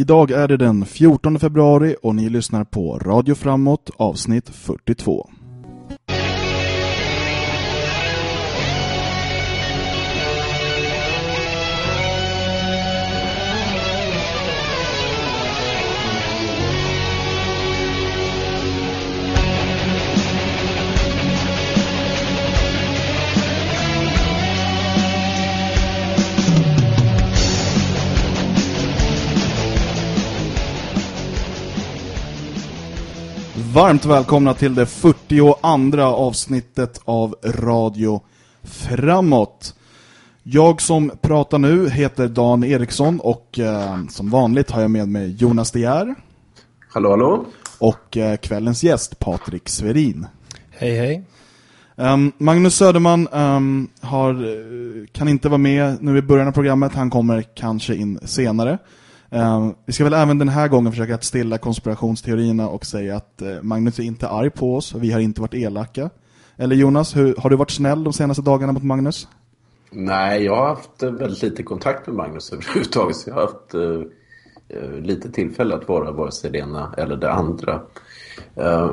Idag är det den 14 februari och ni lyssnar på Radio Framåt avsnitt 42. Varmt välkomna till det 42 avsnittet av Radio Framåt. Jag som pratar nu heter Dan Eriksson och eh, som vanligt har jag med mig Jonas De Geer. Hallå, hallå. Och eh, kvällens gäst Patrik Sverin. Hej, hej. Um, Magnus Söderman um, har, eh, kan inte vara med nu i början av programmet. Han kommer kanske in senare. Um, vi ska väl även den här gången försöka att stilla konspirationsteorierna och säga att uh, Magnus är inte arg på oss och vi har inte varit elaka. Eller Jonas, hur, har du varit snäll de senaste dagarna mot Magnus? Nej, jag har haft uh, väldigt lite kontakt med Magnus överhuvudtaget. Så jag har haft uh, lite tillfälle att vara vare sig det ena eller det andra.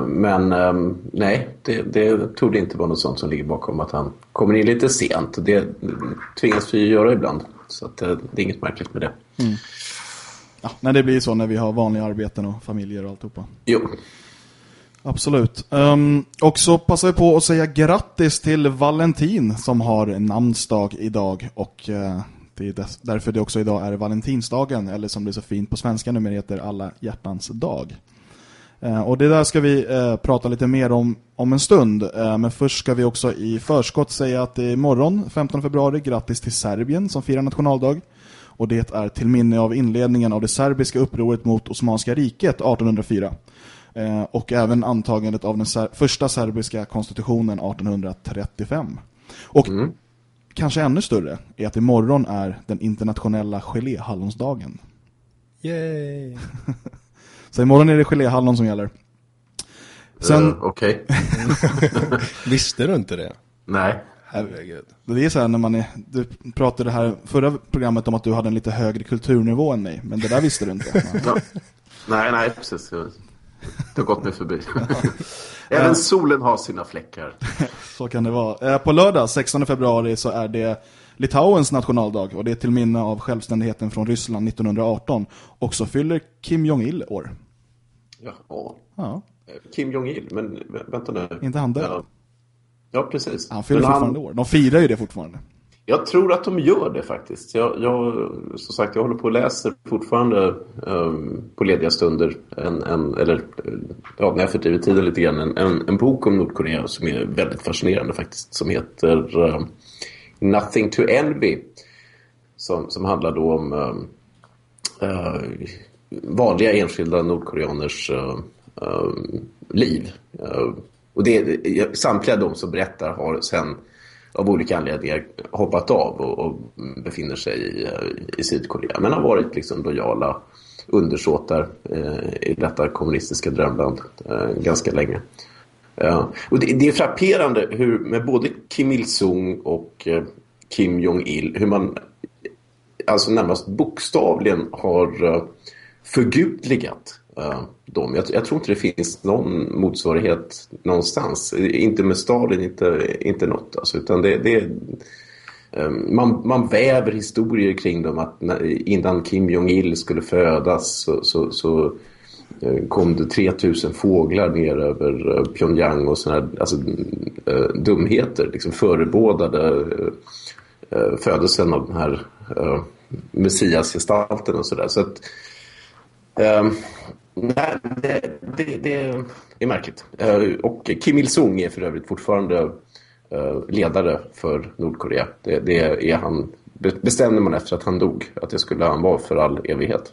men um, nej, det, det tog det inte vara något sånt som ligger bakom att han kommer in lite sent. Det tvingas vi göra ibland. Så att, det är inget märkligt med det. Mm. Ja, när det blir så när vi har vanliga arbeten och familjer och alltihopa. Jo. Absolut. Um, och så passar vi på att säga grattis till Valentin som har namnsdag idag. Och uh, det är därför det också idag är Valentinsdagen. Eller som det är så fint på svenska nummer heter Alla hjärtans dag. Uh, och det där ska vi uh, prata lite mer om om en stund. men först ska vi också i förskott säga att det är imorgon 15 februari. Grattis till Serbien som firar nationaldag och det är till minne av inledningen av det serbiska upproret mot Osmanska riket 1804 eh, och även antagandet av den ser första serbiska konstitutionen 1835. Och mm. kanske ännu större är att imorgon är den internationella geléhallonsdagen. Yay! Så imorgon är det geléhallon som gäller. Sen... Uh, Okej. Okay. Visste du inte det? Nej. Herregud. Det är så här när man är, du pratade här förra programmet om att du hade en lite högre kulturnivå än mig, men det där visste du inte. ja. Nej, nej, precis. Det har gått mig förbi. Även solen har sina fläckar. så kan det vara. Eh, på lördag, 16 februari, så är det Litauens nationaldag och det är till minne av självständigheten från Ryssland 1918. Och så fyller Kim Jong-Il år. Ja. ja. Kim Jong-Il, men vänta nu. Inte han död? Ja. Ja, precis. Han fyller fortfarande år. De firar ju det fortfarande. Jag tror att de gör det faktiskt. Jag, jag, som sagt, jag håller på och läser fortfarande um, på lediga stunder en, en, eller ja, när jag fördriver tiden lite grann en, en, en, bok om Nordkorea som är väldigt fascinerande faktiskt som heter uh, Nothing to Envy som, som handlar då om uh, uh, vanliga enskilda nordkoreaners liv och det, samtliga de som berättar har sen av olika anledningar hoppat av och, och befinner sig i, eh, i, Sydkorea. Men har varit liksom lojala undersåtar eh, i detta kommunistiska drömland eh, ganska länge. Ja. Och det, det, är frapperande hur med både Kim Il-Sung och eh, Kim Jong-Il hur man alltså närmast bokstavligen har eh, förgudligat uh, dem. Jag, jag, tror inte det finns någon motsvarighet någonstans. Inte med Stalin, inte, inte något. Alltså, utan det, det um, man, man väver historier kring dem att när, innan Kim Jong-Il skulle födas så, så, så eh, kom det 3000 fåglar ner över Pyongyang och sådana alltså, uh, dumheter. Liksom förebådade födelsen av den här uh, messiasgestalten och sådär. Så att Nej, det, det, det, är märkligt. Eh, och Kim Il-Sung är för övrigt fortfarande eh, ledare för Nordkorea. Det, det, är han, bestämde man efter att han dog att det skulle han vara för all evighet.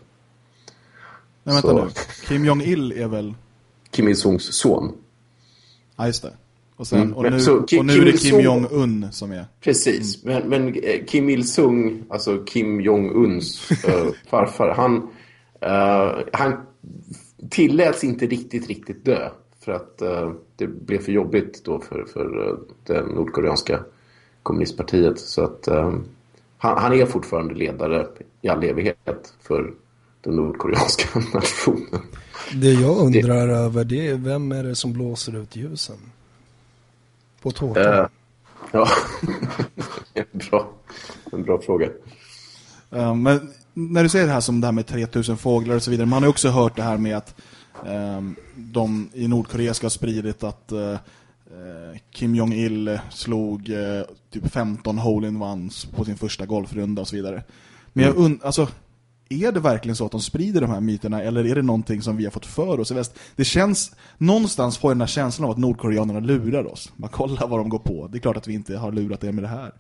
Nej, vänta Så. nu. Kim Jong-Il är väl... Kim Il-Sungs son. Ja, just det. Och, sen, mm. och, nu, så, och nu är det Kim Jong-Un som är... Precis, mm. men, men eh, Kim Il-Sung, alltså Kim Jong-Uns äh, farfar, han, äh, han tilläts inte riktigt, riktigt dö. För att uh, det blev för jobbigt då för, för uh, det nordkoreanska kommunistpartiet. Så att uh, han, han, är fortfarande ledare i all evighet för den nordkoreanska nationen. Det jag undrar det... över det är vem är det som blåser ut ljusen? På tårtan? Uh, ja, en bra, en bra fråga. Uh, men när du säger det här som det här med 3000 fåglar och så vidare, man har också hört det här med att um, de i Nordkorea ska ha spridit att uh, Kim Jong-Il slog uh, typ 15 hole-in-ones på sin första golfrunda och så vidare. Men jag mm. undrar, alltså är det verkligen så att de sprider de här myterna eller är det någonting som vi har fått för oss i väst? Det känns, någonstans får jag den här känslan av att nordkoreanerna lurar oss. Man kollar vad de går på. Det är klart att vi inte har lurat er med det här.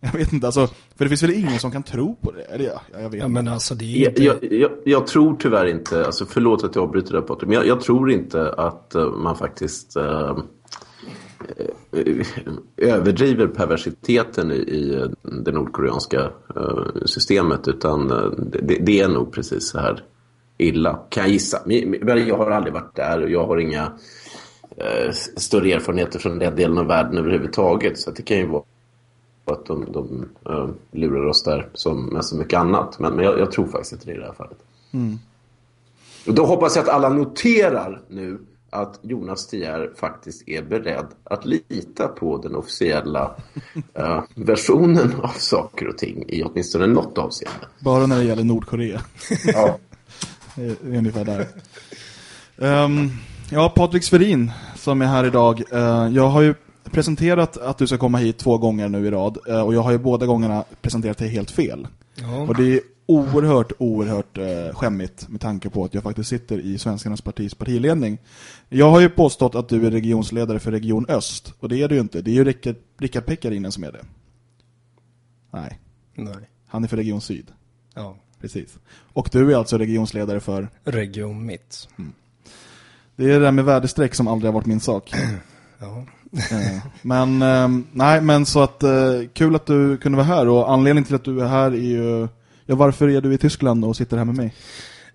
Jag vet inte, alltså, för det finns väl ingen som kan tro på det? Eller ja, jag vet ja, men alltså, det är inte... jag, jag, jag, tror tyvärr inte, alltså förlåt att jag avbryter det här Patrik, men jag, jag, tror inte att uh, man faktiskt uh, överdriver perversiteten i, i det nordkoreanska uh, systemet utan det, det, är nog precis så här illa, kan jag gissa. Men jag har aldrig varit där och jag har inga större erfarenheter från den delen av världen överhuvudtaget så det kan ju vara att de, de uh, lurar oss där som med så mycket annat. Men, men jag, jag, tror faktiskt inte det i det här fallet. Mm. Och då hoppas jag att alla noterar nu att Jonas Tier faktiskt är beredd att lita på den officiella uh, versionen av saker och ting i åtminstone något avseende. Bara när det gäller Nordkorea. ja. ungefär där. Um, ja, Patrik Sverin som är här idag. Uh, jag har ju presenterat att du ska komma hit två gånger nu i rad eh, och jag har ju båda gångerna presenterat det helt fel. Ja. Och det är oerhört, oerhört eh, skämmigt med tanke på att jag faktiskt sitter i Svenskarnas partis partiledning. Jag har ju påstått att du är regionsledare för Region Öst och det är du ju inte. Det är ju Rickard, Rickard Pekkarinen som är det. Nej. Nej. Han är för Region Syd. Ja. Precis. Och du är alltså regionsledare för? Region Mitt. Mm. Det är det där med värdestreck som aldrig har varit min sak. ja. Eh, men eh, nej, men så att eh, kul att du kunde vara här och anledningen till att du är här är ju ja, varför är du i Tyskland och sitter här med mig?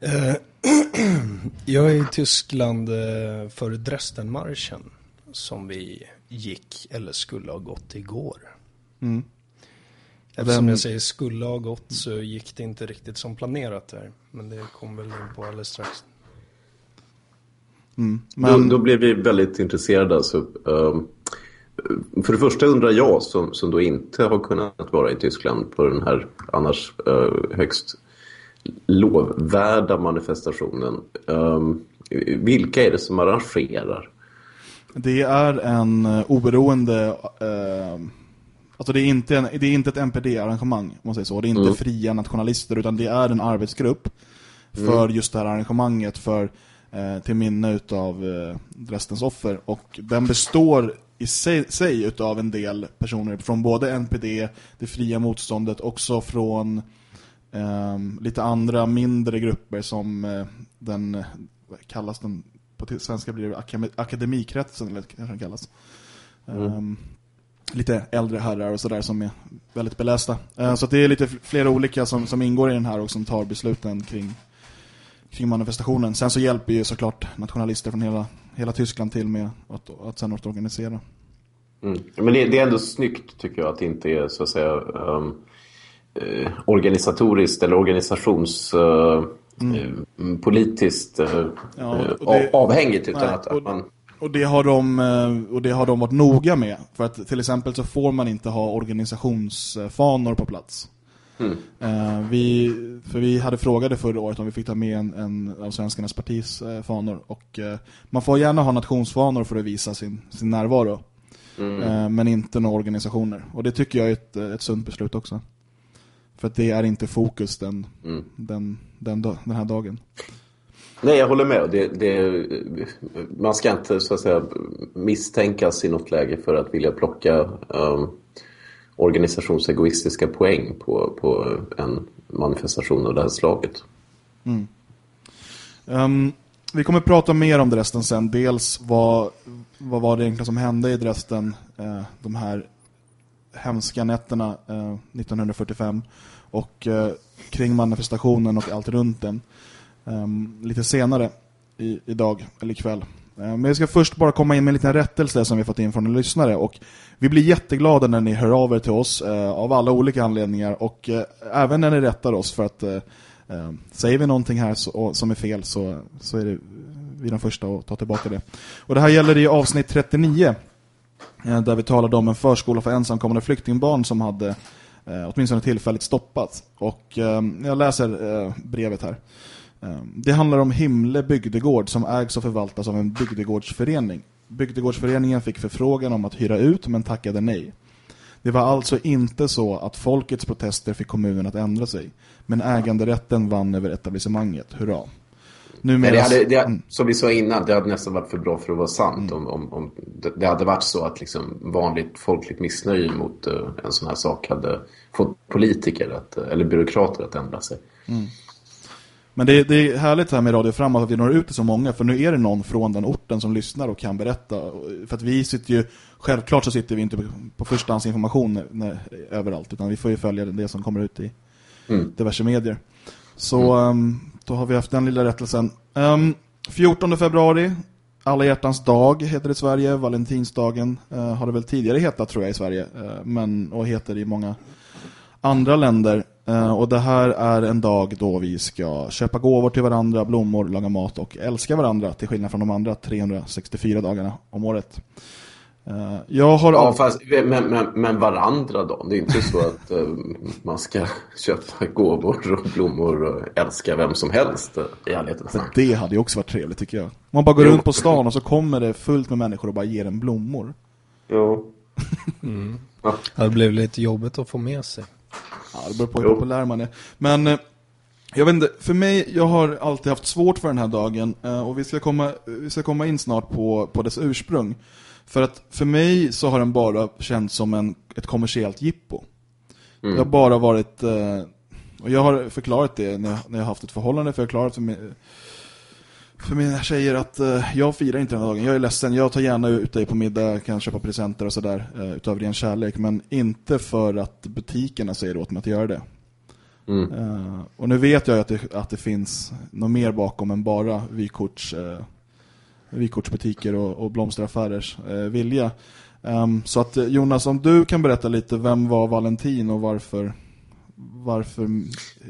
Jag är i Tyskland för Dresdenmarschen som vi gick eller skulle ha gått igår. Mm. Eftersom jag säger skulle ha gått så gick det inte riktigt som planerat där. Men det kom väl in på alldeles strax. Mm. Men... Då, då, blev vi väldigt intresserade. Alltså, um, för det första undrar jag, som, som då inte har kunnat vara i Tyskland på den här annars uh, högst lovvärda manifestationen. Um, vilka är det som arrangerar? Det är en uh, oberoende... Uh, alltså det är inte, en, det är inte ett NPD-arrangemang, måste jag säga så. Det är inte mm. fria nationalister, utan det är en arbetsgrupp för mm. just det här arrangemanget för eh, till minne utav eh, Dresdens offer. Och den består i sig, sig utav en del personer från både NPD, det fria motståndet, också från eh, lite andra mindre grupper som eh, den, kallas den, på svenska blir det akademi, akademikretsen, eller kanske den kallas. Mm. Um, lite äldre herrar och sådär som är väldigt belästa. Uh, så det är lite flera olika som, som ingår i den här och som tar besluten kring kring manifestationen. Sen så hjälper ju såklart nationalister från hela, hela Tyskland till med att, att sen att organisera. Mm. Men det, det, är ändå snyggt tycker jag att det inte är så att säga um, eh, organisatoriskt eller organisationspolitiskt uh, mm. uh, ja, det, avhängigt utan nej, att, att man... Och det, har de, och det har de varit noga med. För att till exempel så får man inte ha organisationsfanor på plats. Mm. Uh, vi, för vi hade frågade förra året om vi fick ta med en, en av svenskarnas partis uh, fanor. Och uh, man får gärna ha nationsfanor för att visa sin, sin närvaro. Mm. men inte några organisationer. Och det tycker jag är ett, ett sunt beslut också. För att det är inte fokus den, mm. den, den, den här dagen. Nej, jag håller med. Det, det, man ska inte så att säga misstänkas i något läge för att vilja plocka um, organisationsegoistiska poäng på, på en manifestation av det här slaget. Mm. Um, vi kommer prata mer om Dresden sen. Dels vad, vad var det egentligen som hände i Dresden uh, eh, de här hemska nätterna eh, uh, 1945 och uh, kring manifestationen och allt runt den um, lite senare i, idag eller ikväll. Eh, men jag ska först bara komma in med en liten rättelse som vi fått in från en lyssnare. Och vi blir jätteglada när ni hör av er till oss eh, av alla olika anledningar. Och eh, även när ni rättar oss för att Eh, eh säger vi någonting här så, som är fel så, så är det vi de första att ta tillbaka det. Och det här gäller i avsnitt 39 eh, där vi talade om en förskola för ensamkommande flyktingbarn som hade eh, åtminstone tillfälligt stoppats. Och eh, jag läser eh, brevet här. Eh, det handlar om Himle bygdegård som ägs och förvaltas av en bygdegårdsförening. Bygdegårdsföreningen fick förfrågan om att hyra ut men tackade nej. Det var alltså inte så att folkets protester fick kommunen att ändra sig. Men äganderätten vann över etablissemanget. Hurra. Numera... Det hade, det, mm. Som vi sa innan, det hade nästan varit för bra för att vara sant. Mm. Om, om, om det hade varit så att liksom vanligt folkligt missnöje mot uh, en sån här sak hade fått politiker att, eller byråkrater att ändra sig. Mm. Men det, det, är härligt här med Radio Framåt att vi når ut till så många för nu är det någon från den orten som lyssnar och kan berätta. För att vi sitter ju, självklart så sitter vi inte på, på förstahandsinformation när, överallt utan vi får ju följa det som kommer ut i mm. diverse medier. Så mm. um, då har vi haft den lilla rättelsen. Um, ehm, 14 februari, alla hjärtans dag heter det i Sverige. Valentinsdagen uh, har det väl tidigare hetat tror jag i Sverige. Uh, men, och heter i många andra länder. Uh, och det här är en dag då vi ska köpa gåvor till varandra, blommor, laga mat och älska varandra. Till skillnad från de andra 364 dagarna om året. Uh, jag har ja, fast, men, men, men, varandra då? Det är inte så att uh, man ska köpa gåvor och blommor och älska vem som helst i ärlighetens namn. Det hade ju också varit trevligt tycker jag. Man bara går jo. runt på stan och så kommer det fullt med människor och bara ger en blommor. Jo. mm. ja. Det blev lite jobbigt att få med sig. Ja, det beror på hur populär man är. Men eh, jag vet inte, för mig, jag har alltid haft svårt för den här dagen och vi ska komma, vi ska komma in snart på, på dess ursprung. För att för mig så har den bara känts som en, ett kommersiellt jippo. Mm. Det har bara varit... Eh, och jag har förklarat det när jag, när jag har haft ett förhållande. För jag har förklarat för, mig, för mina tjejer att uh, jag firar inte den här dagen. Jag är ledsen. Jag tar gärna ut dig på middag. Kan köpa presenter och sådär. Uh, utav ren kärlek. Men inte för att butikerna säger åt mig att göra det. Mm. Uh, och nu vet jag att det, att det finns något mer bakom än bara vykorts... Uh, vykortsbutiker och, och blomsteraffärers eh, vilja. Um, så att eh, Jonas, om du kan berätta lite, vem var Valentin och varför, varför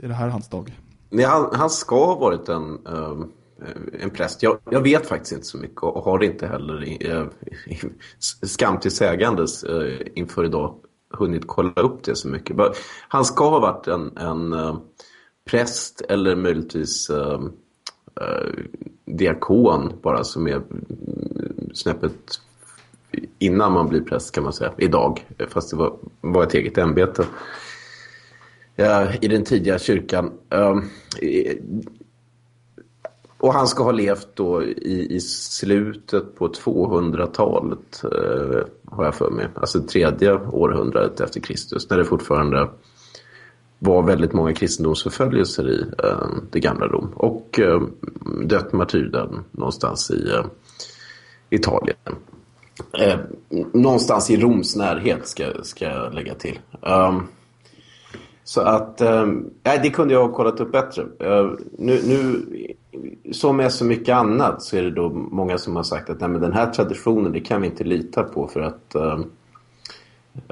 är det här hans dag? Nej, han, han ska ha varit en, um, Eh, en präst. Jag, jag, vet faktiskt inte så mycket och har inte heller i, eh, i, skam till sägandes uh, inför idag hunnit kolla upp det så mycket. Han ska ha varit en, en uh, präst eller möjligtvis eh, diakon bara som är mm, snäppet innan man blir präst kan man säga, idag. Fast det var, var ett eget ämbete. I den tidiga kyrkan. Och han ska ha levt då i, i slutet på 200-talet, eh, har jag för mig. Alltså tredje århundradet efter Kristus, när det fortfarande var väldigt många kristendomsförföljelser i eh, det gamla Rom. Och eh, dött martyrden någonstans i eh, Italien. Eh, någonstans i Roms närhet ska, ska jag lägga till. Um, så att, eh, det kunde jag ha kollat upp bättre. Uh, nu, nu, som med så mycket annat så är det då många som har sagt att nej, men den här traditionen det kan vi inte lita på för att uh,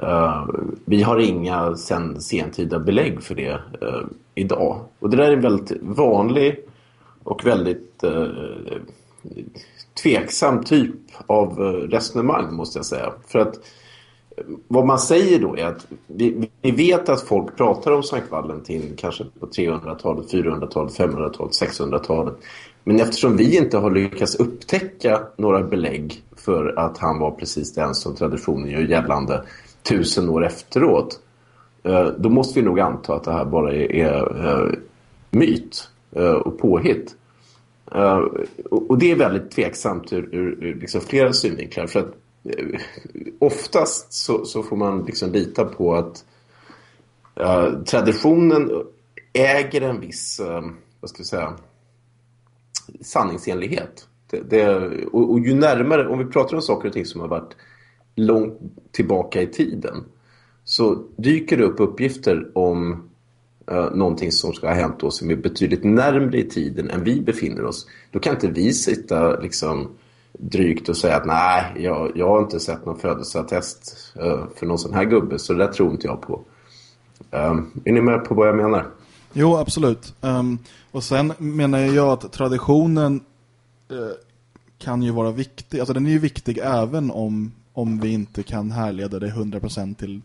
Uh, vi har inga sen sentida belägg för det uh, idag. Och det där är en väldigt vanlig och väldigt uh, tveksam typ av resonemang måste jag säga. För att vad man säger då är att vi, vi vet att folk pratar om Sankt Valentin kanske på 300-talet, 400-talet, 500-talet, 600-talet. Men eftersom vi inte har lyckats upptäcka några belägg för att han var precis den som traditionen gör gällande tusen år efteråt. Eh, då måste vi nog anta att det här bara är, är eh, myt eh, och påhitt. Och det är väldigt tveksamt ur, ur, ur liksom flera synvinklar. För att Eh, oftast så, så, får man liksom lita på att uh, traditionen äger en viss, uh, vad ska jag säga, sanningsenlighet. Det, det, och, och, ju närmare, om vi pratar om saker och ting som har varit långt tillbaka i tiden så dyker det upp uppgifter om uh, någonting som ska ha hänt oss som är betydligt närmre i tiden än vi befinner oss. Då kan inte vi sitta liksom drygt och säga att nej, jag, jag har inte sett någon födelseattest uh, för någon sån här gubbe så det där tror inte jag på. Um, är ni med på vad jag menar? Jo, absolut. Um, och sen menar jag att traditionen uh, kan ju vara viktig. Alltså den är ju viktig även om, om vi inte kan härleda det 100% till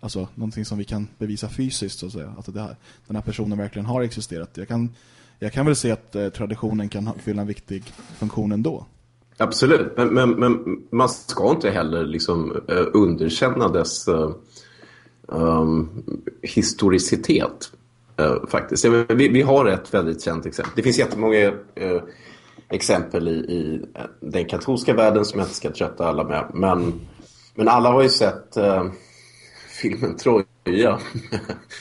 alltså, någonting som vi kan bevisa fysiskt så att säga. Att det här, den här personen verkligen har existerat. Jag kan, jag kan väl se att uh, traditionen kan fylla en viktig funktion ändå. Absolut, men, men, men man ska inte heller liksom, uh, underkänna dess um, historicitet. Uh, faktiskt. Vi, vi, har ett väldigt känt exempel. Det finns jättemånga uh, exempel i, i den katolska världen som jag inte ska trötta alla med. Men, men alla har ju sett uh, filmen Troja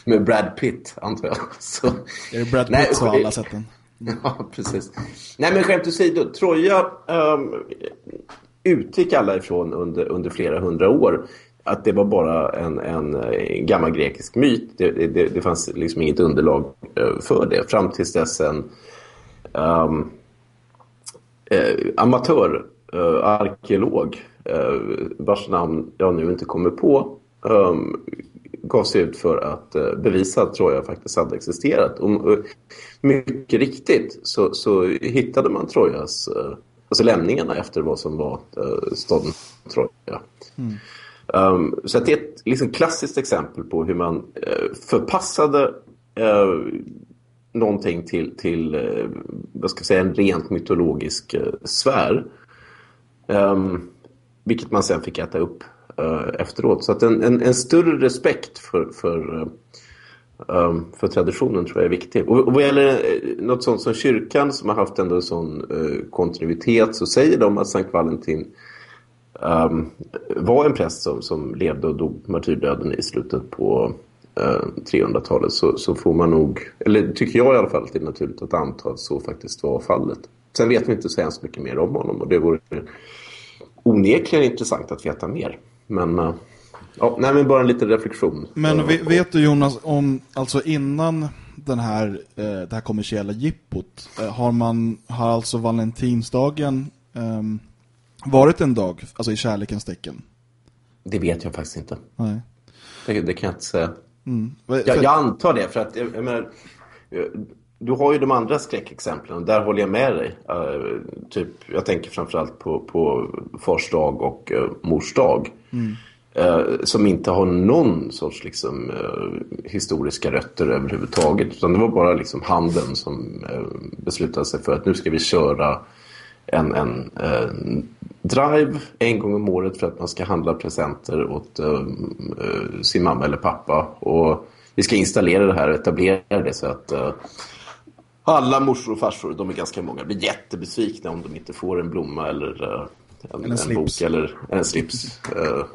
med Brad Pitt, antar jag. Så, är det Brad Pitt nej, har alla sett den? Mm. Ja, precis. Nej, men skämt åsido. Troja um, utgick alla ifrån under, under flera hundra år att det var bara en, en, eh, gammal grekisk myt. Det, det, det, fanns liksom inget underlag eh, för det. Fram tills dess en um, eh, amatörarkeolog eh, eh, vars namn jag nu inte kommer på um, gav sig ut för att uh, bevisa att Troja faktiskt hade existerat. Och, uh, mycket riktigt så, så hittade man Trojas, uh, alltså lämningarna efter vad som var staden Troja. Mm. Um, så det är ett liksom, klassiskt exempel på hur man uh, förpassade uh, någonting till, till uh, vad ska jag säga, en rent mytologisk uh, sfär. Um, vilket man sen fick äta upp Eh, efteråt. Så att en, en, en, större respekt för, för, um, för traditionen tror jag är viktig. Och, och vad gäller något sånt som kyrkan som har haft ändå en sån kontinuitet så säger de att Sankt Valentin um, var en präst som, som levde och dog martyrdöden i slutet på uh, 300-talet så, så får man nog, eller tycker jag i alla fall att det är naturligt att anta att så faktiskt var fallet. Sen vet vi inte så hemskt mycket mer om honom och det vore onekligen intressant att veta mer. Men, uh, ja, nej, men bara en liten reflektion. Men uh, vet du Jonas, om, alltså innan den här, uh, det här kommersiella jippot, har man, har alltså valentinsdagen um, varit en dag, alltså i kärlekens tecken? Det vet jag faktiskt inte. Nej. Det, det kan jag inte säga. Mm. Jag, jag, antar det, för att jag, jag menar, du har ju de andra skräckexemplen och där håller jag med dig. Uh, typ, jag tänker framförallt på, på fars dag och uh, mors dag. Mm. Uh, som inte har någon sorts liksom, historiska rötter överhuvudtaget. Utan det var bara liksom handeln som beslutade sig för att nu ska vi köra en, en eh, drive en gång om året för att man ska handla presenter åt eh, eh, sin mamma eller pappa. Och vi ska installera det här och etablera det så att eh, alla morsor och farsor, de är ganska många, blir jättebesvikna om de inte får en blomma eller eh, en, en, en bok eller en slips eh,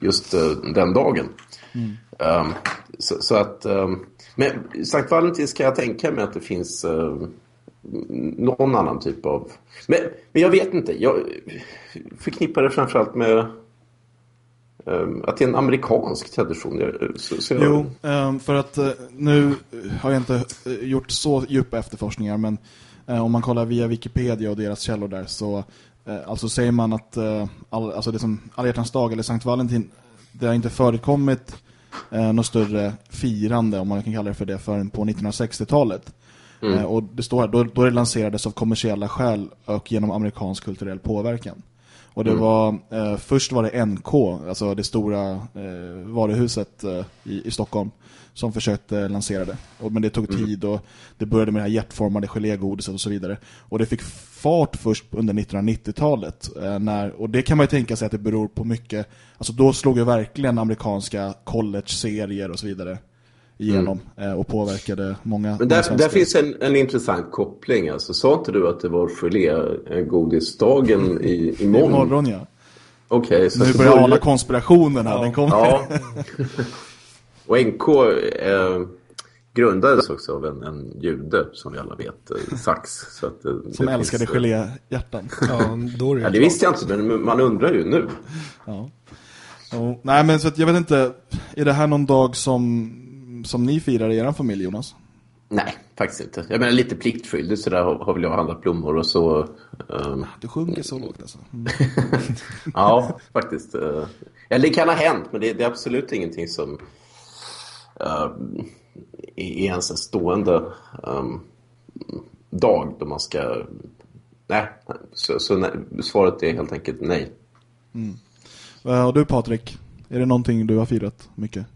just den dagen. Mm. Um, så, så, att, um, men Sankt Valentin ska jag tänka mig att det finns uh, någon annan typ av... Men, men jag vet inte. Jag förknippar det framförallt med att det är en amerikansk tradition. Så, så. Jo, um, för att uh, nu har jag inte uh, gjort så djupa efterforskningar men uh, om man kollar via Wikipedia och deras källor där så alltså säger man att all, alltså det som alla dag eller Sankt Valentin det har inte förekommit något större firande om man kan kalla det för det förrän på 1960-talet. Mm. Eh, och det står här, då, då det lanserades av kommersiella skäl och genom amerikansk kulturell påverkan. Och det mm. var, eh, först var det NK, alltså det stora eh, varuhuset eh, i, i Stockholm som försökte lansera det. Och, men det tog mm. tid och det började med det här hjärtformade gelégodiset och så vidare. Och det fick fart först under 1990-talet. Eh, när, och det kan man ju tänka sig att det beror på mycket, alltså då slog ju verkligen amerikanska college-serier och så vidare igenom mm. Eh, och påverkade många. Men där, där finns en, en intressant koppling. Alltså, sa inte du att det var gelégodisdagen i, i morgon? Imorgon, ja. Okej. Okay, nu börjar alla konspirationen här. Ja. Den kommer. Ja. och NK eh, grundades också av en, en jude, som vi alla vet, eh, Sax. Så att, som det älskade finns, geléhjärtan. ja, då det, ja, det visste jag inte, men man undrar ju nu. Ja. Oh, nej, men så att jag vet inte, är det här någon dag som som ni firar i er familj, Jonas? Nej, faktiskt inte. Jag menar lite pliktfylld så där har väl jag handlat blommor och så. Um... Du sjunker så lågt alltså. Mm. ja, faktiskt. Uh... Eller det kan ha hänt, men det, det är absolut ingenting som uh, är ens en stående um, dag då man ska... Nej, så, så nej, svaret är helt enkelt nej. Mm. Och du Patrik, är det någonting du har firat mycket?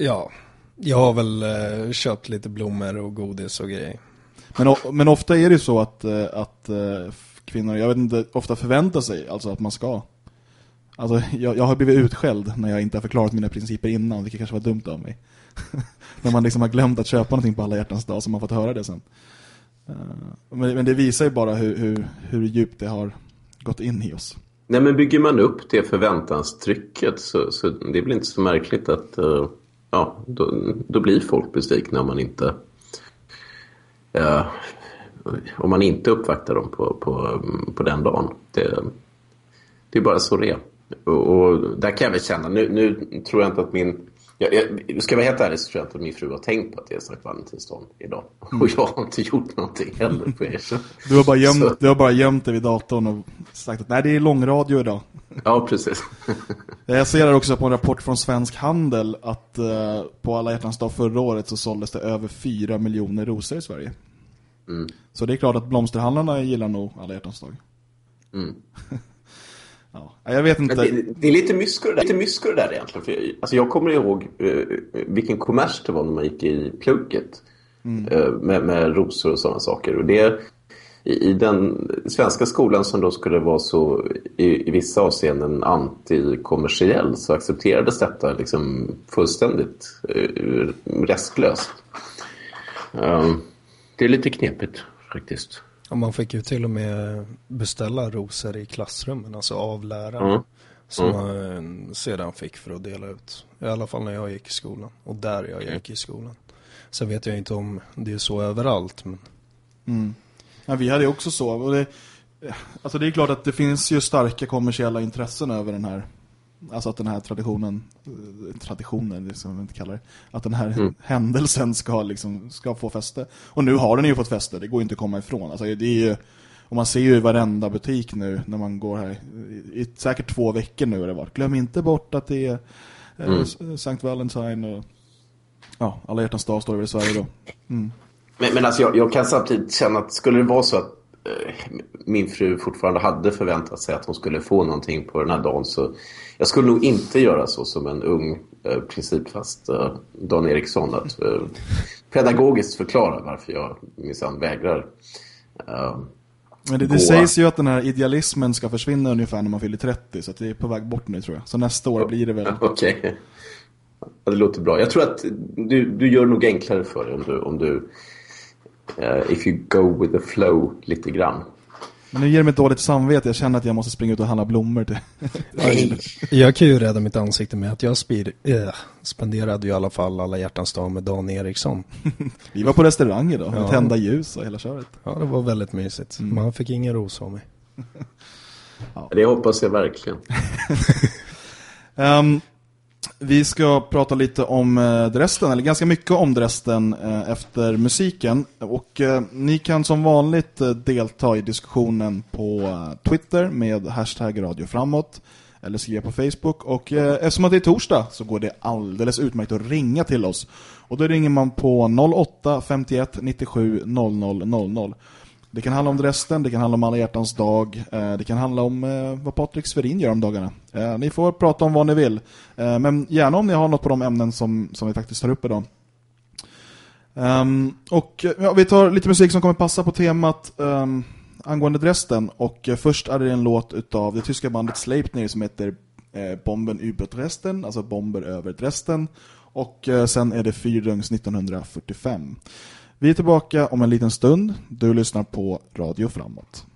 Ja, jag har väl eh, köpt lite blommor och godis och grejer. Men, men ofta är det så att, eh, att eh, kvinnor, jag vet inte, ofta förväntar sig alltså att man ska. Alltså, jag, jag har blivit utskälld när jag inte har förklarat mina principer innan, vilket kanske var dumt av mig. när man liksom har glömt att köpa någonting på alla hjärtans dag så man fått höra det sen. Men, men, det visar ju bara hur, hur, hur djupt det har gått in i oss. Nej, men bygger man upp det förväntanstrycket så, så det blir inte så märkligt att uh, ja, då, då blir folk besvikna om man inte eh, om man inte uppvaktar dem på, på, på den dagen. Det, det är bara så det är. Och, och, där kan jag väl känna, nu, nu tror jag inte att min... Jag, jag, ska jag vara helt ärlig så tror jag inte att min fru har tänkt på att det är Sankt Valentinsdagen idag. Mm. Och jag har inte gjort någonting heller på er. Du har bara gömt, du har bara gömt dig vid datorn och sagt att nej det är långradio idag. Ja, precis. jag ser här också på en rapport från Svensk Handel att uh, på alla hjärtans dag förra året så såldes det över 4 miljoner rosor i Sverige. Mm. Så det är klart att blomsterhandlarna gillar nog alla hjärtans dag. Mm. ja, jag vet inte. Det, det, är lite mysko där, lite mysko det där egentligen. För jag, alltså jag kommer ihåg uh, vilken kommers det var när man gick i plugget. Mm. Uh, med, med, rosor och sådana saker. Och det i, i den svenska skolan som då skulle vara så i, i vissa avseenden antikommersiell så accepterades detta liksom fullständigt uh, restlöst. Um, det är lite knepigt faktiskt. Ja, man fick ju till och med beställa rosor i klassrummen, alltså av lärarna. Mm. Som mm. man sedan fick för att dela ut. I alla fall när jag gick i skolan. Och där jag okay. gick i skolan. Sen vet jag inte om det är så överallt. Men... Mm. Ja, vi hade också så. Och det, alltså det är klart att det finns ju starka kommersiella intressen över den här Alltså att den här traditionen, eh, traditionen som man inte kallar det, att den här mm. händelsen ska, liksom, ska få fäste. Och nu har den ju fått fäste, det går inte att komma ifrån. Alltså det är ju, och man ser ju i varenda butik nu när man går här, i säkert två veckor nu har det varit. Glöm inte bort att det är eh, mm. Sankt Valentine och ja, alla hjärtans dag står det i Sverige då. Mm. Men, men alltså jag, jag, kan samtidigt känna att skulle det vara så att eh, min fru fortfarande hade förväntat sig att hon skulle få någonting på den här dagen så jag skulle nog inte göra så som en ung eh, principfast eh, Dan Eriksson att eh, pedagogiskt förklara varför jag minsann vägrar eh, men det, det sägs ju att den här idealismen ska försvinna ungefär när man fyller 30 så det är på väg bort nu tror jag. Så nästa år blir det väl... Okej. Okay. Ja, det låter bra. Jag tror att du, du gör nog enklare för dig om du, om du uh, if you go with the flow lite grann. Men nu ger det mig ett dåligt samvete. Jag känner att jag måste springa ut och handla blommor till. Jag kan ju rädda mitt ansikte med att jag spir, äh, spenderade ju i alla fall alla hjärtans dag med Dan Eriksson. Vi var på restaurang idag med ja. tända ljus och hela köret. Ja, det var väldigt mysigt. Mm. Man fick ingen ros av mig. ja. Det hoppas jag verkligen. um, Vi ska prata lite om eh, Dresden, eller ganska mycket om Dresden eh, efter musiken. Och eh, ni kan som vanligt eh, delta i diskussionen på eh, Twitter med hashtag Radio Framåt eller skriva på Facebook. Och eh, eftersom att det är torsdag så går det alldeles utmärkt att ringa till oss. Och då ringer man på 08 51 97 00 00. Det kan handla om Dresden, det kan handla om alla hjärtans dag, eh, det kan handla om eh, vad Patrik Sverin gör om dagarna. Eh, ni får prata om vad ni vill, men gärna om ni har något på de ämnen som, som vi faktiskt tar upp idag. Um, och ja, vi tar lite musik som kommer passa på temat um, angående Dresden. Och först är det en låt av det tyska bandet Sleipnir som heter eh, Bomben über Dresden, alltså Bomber över Dresden. Och eh, sen är det Fyrdungs 1945. Vi är tillbaka om en liten stund. Du lyssnar på Radio Framåt.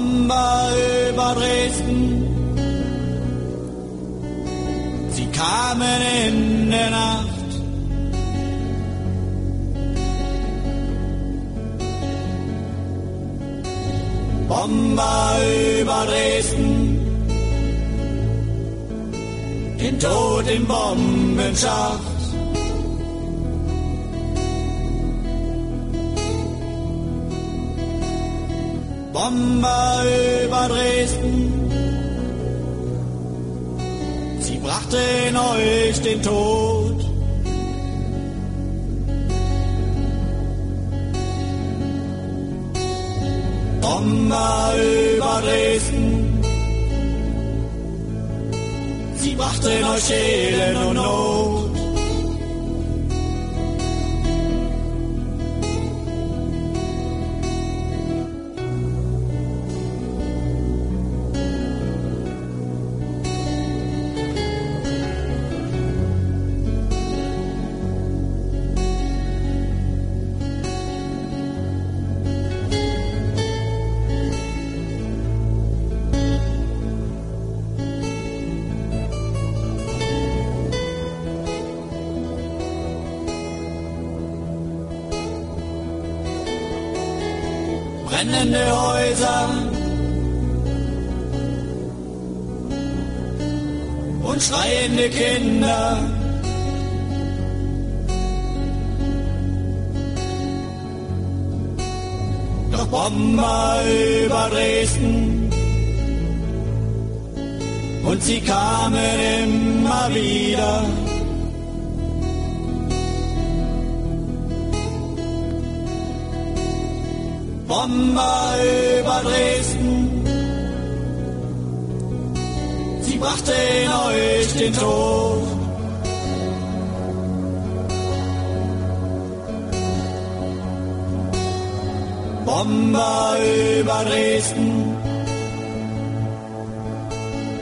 Bomber über Dresden. Sie kamen in der Nacht. Bomber über Dresden. Den Tod im Bombenschacht. Bomber über Dresden. Sie brachten euch den Tod. Bomber über Dresden. Sie brachten euch Elend und Not. Und schreiende Kinder. Doch Bomber über Dresden und sie kamen immer wieder. Bomber über Dresden. Brachten euch den Tod. Bomber über Dresden.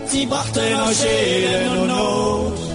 Sie brachten euch Elend und Not.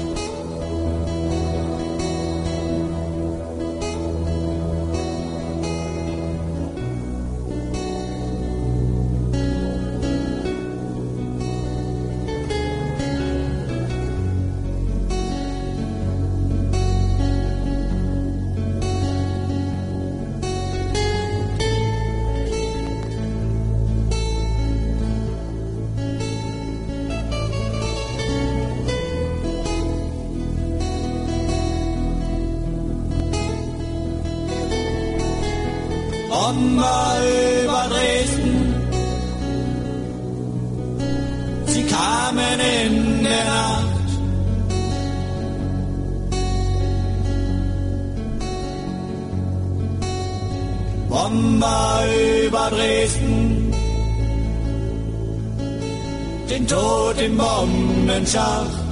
Im Bombenschacht.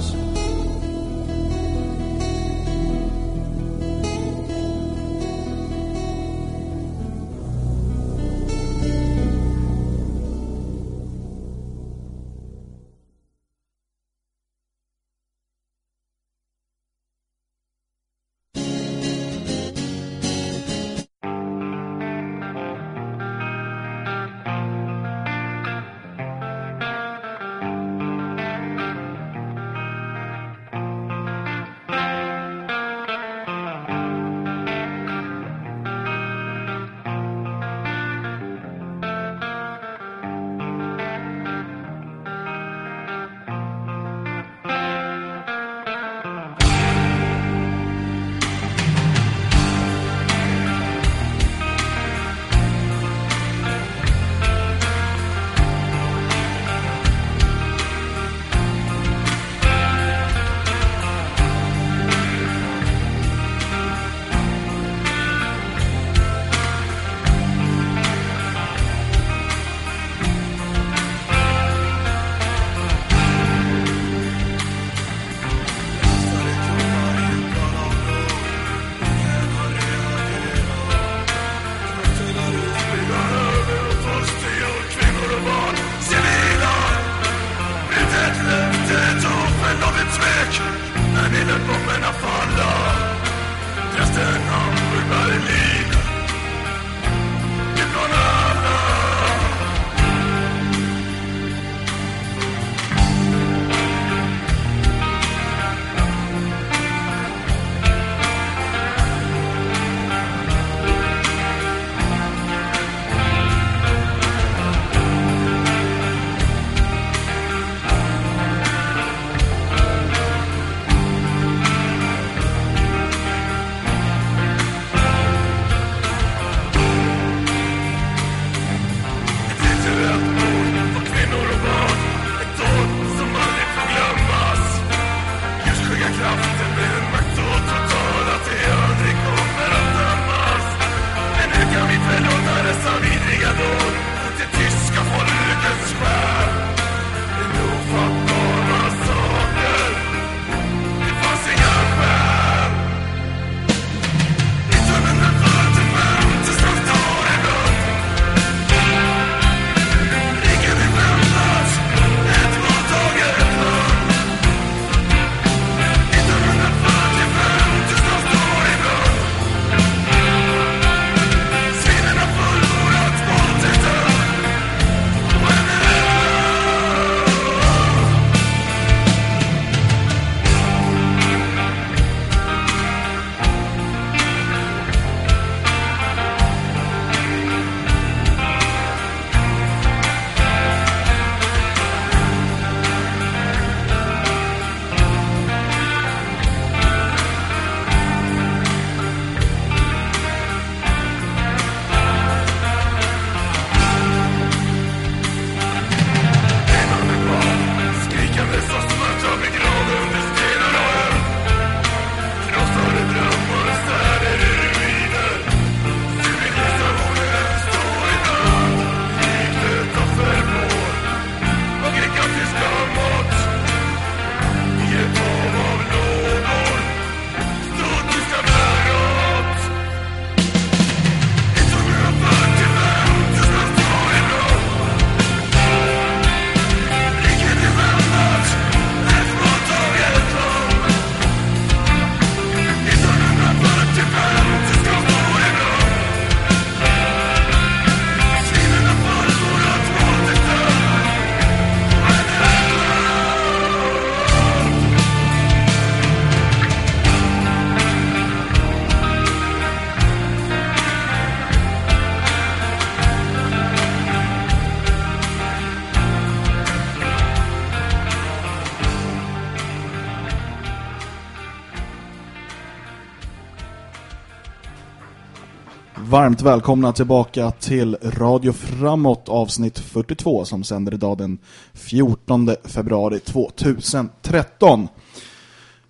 Varmt välkomna tillbaka till Radio Framåt avsnitt 42 som sänder idag den 14 februari 2013. Um,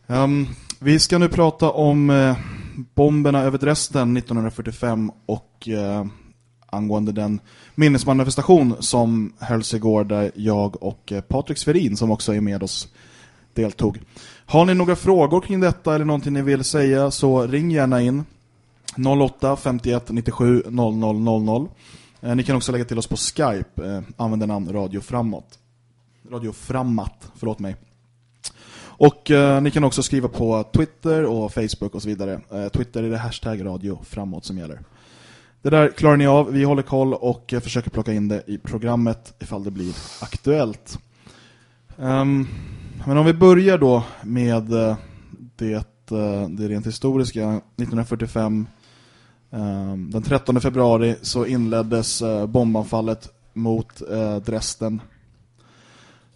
ehm, vi ska nu prata om uh, bomberna över Dresden 1945 och uh, angående den minnesmanifestation som hölls igår där jag och uh, Patrik Sverin som också är med oss deltog. Har ni några frågor kring detta eller någonting ni vill säga så ring gärna in 08 51 97 00 00. Eh, ni kan också lägga till oss på Skype. Eh, använda namn Radio Framåt. Radio Framåt, förlåt mig. Och eh, ni kan också skriva på Twitter och Facebook och så vidare. Eh, Twitter är det hashtag Radio Framåt som gäller. Det där klarar ni av. Vi håller koll och eh, försöker plocka in det i programmet ifall det blir aktuellt. Um, men om vi börjar då med eh, det, eh, det rent historiska 1945 Ehm, den 13 februari så inleddes eh, bombanfallet mot eh, Dresden.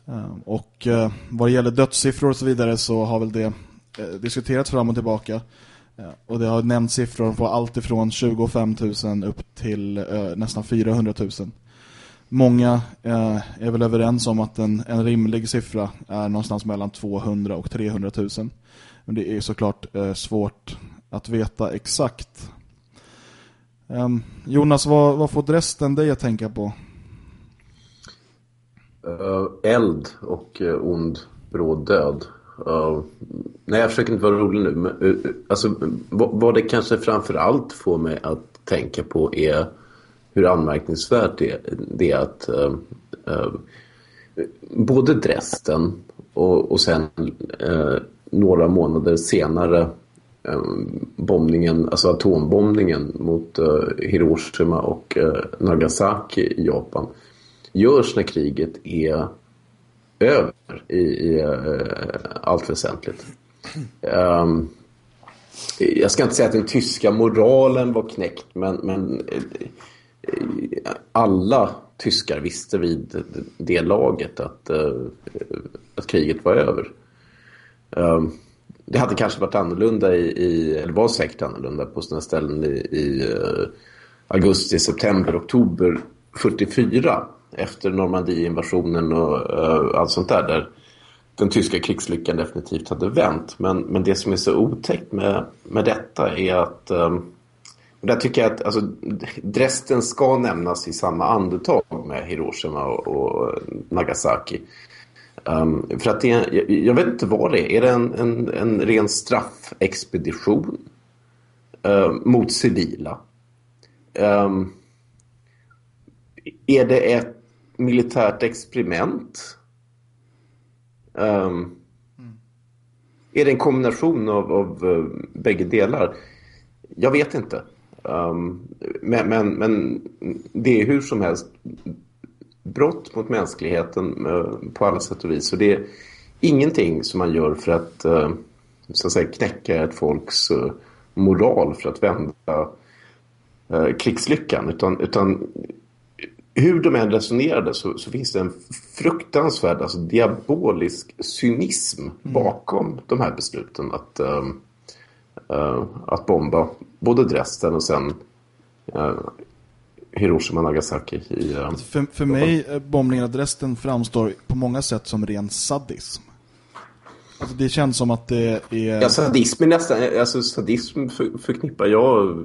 Ehm, och eh, vad det gäller dödssiffror och så vidare så har väl det diskuterats fram och tillbaka. Och det har nämnt siffror på allt ifrån 25 000 upp till nästan 400 000. Många är väl överens om att en, en rimlig siffra är någonstans mellan 200 och 300 000. Men det är såklart svårt att veta exakt Um, Jonas, vad, vad får Dresden dig att tänka på? Uh, eld och uh, ond bråd död. Uh, nej, jag försöker inte vara rolig nu. Men, uh, alltså, vad, det kanske framför allt får mig att tänka på är hur anmärkningsvärt det, det är att både Dresden och, och sen några månader senare Eh, bombningen, alltså atombombningen mot eh, Hiroshima och eh, Nagasaki i Japan görs när kriget är över i, i allt väsentligt. Um, jag ska inte säga att den tyska moralen var knäckt men, men alla tyskar visste vid det laget att, att kriget var över. Um, det hade kanske varit annorlunda i, i eller var säkert annorlunda på sina ställen i, i uh, augusti, september, oktober 44 efter Normandie-invasionen och uh, allt sånt där där den tyska krigslyckan definitivt hade vänt. Men, men det som är så otäckt med, med detta är att um, där tycker jag att alltså, Dresden ska nämnas i samma andetag med Hiroshima och, och Nagasaki. Um, för att det, jag, jag, vet inte vad det är. Är det en, en, en ren straffexpedition uh, mot civila? Um, är det ett militärt experiment? Um, mm. Är det en kombination av, av uh, bägge delar? Jag vet inte. Um, men, men, men, det är hur som helst brott mot mänskligheten eh, på alla sätt och vis. Och det är ingenting som man gör för att, eh, så att säga, knäcka ett folks eh, moral för att vända krigslyckan. Utan, utan hur de än resonerade så, så, finns det en fruktansvärd, alltså diabolisk cynism mm. bakom de här besluten att, uh, att bomba både Dresden och sen uh, Hiroshima Nagasaki. I, uh, för, för mig, eh, bombningen av Dresden framstår på många sätt som ren sadism. Alltså det känns som att det är... Ja, sadism är nästan... Alltså sadism för, förknippar jag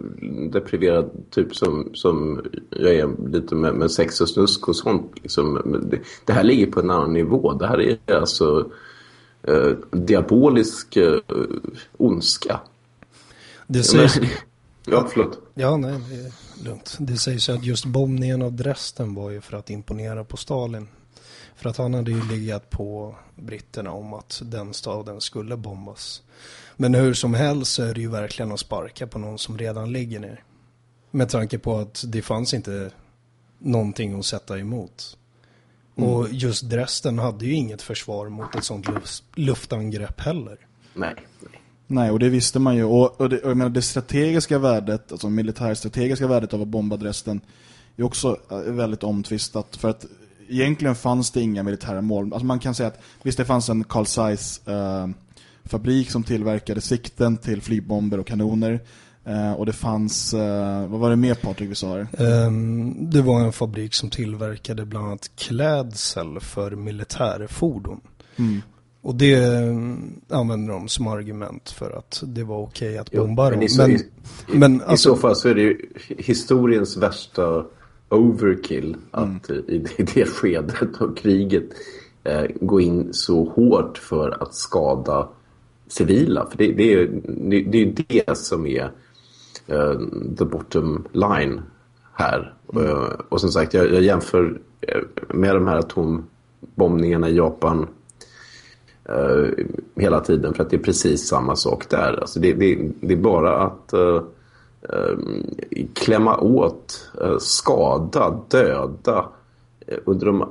depriverad typ som, som jag är lite med, med sex och snusk och sånt. Liksom. Det, det, här ligger på en annan nivå. Det här är alltså eh, diabolisk eh, ondska. Det sägs... Ja, förlåt. Ja, nej, det är lugnt. Det sägs att just bombningen av Dresden var ju för att imponera på Stalin. För att han hade ju legat på britterna om att den staden skulle bombas. Men hur som helst så är det ju verkligen att sparka på någon som redan ligger ner. Med tanke på att det fanns inte någonting att sätta emot. Mm. Och just Dresden hade ju inget försvar mot ett sånt luftangrepp heller. Nej, nej. Nej, och det visste man ju. Och, och, det, och jag menar, det strategiska värdet, alltså militärstrategiska värdet av att bomba Dresden är också eh, väldigt omtvistat. För att egentligen fanns det inga militära mål. Alltså man kan säga att visst det fanns en Carl Zeiss eh, fabrik som tillverkade sikten till flygbomber och kanoner. Eh, och det fanns, eh, vad var det mer Patrik vi sa här? Um, det var en fabrik som tillverkade bland annat klädsel för militärfordon. Mm. Och det um, använder de som argument för att det var okej okay att bomba jo, dem. Så, men, i, men, alltså, I så fall så är det ju historiens värsta overkill att mm. i, i det skedet av kriget eh, gå in så hårt för att skada civila. För det, det är ju det, är det som är uh, the bottom line här. Mm. Uh, och som sagt, jag, jag, jämför eh, med de här atombombningarna i Japan Eh, hela tiden för att det är precis samma sak där. Alltså det, det, det är bara att eh, eh, klämma åt, skada, döda under de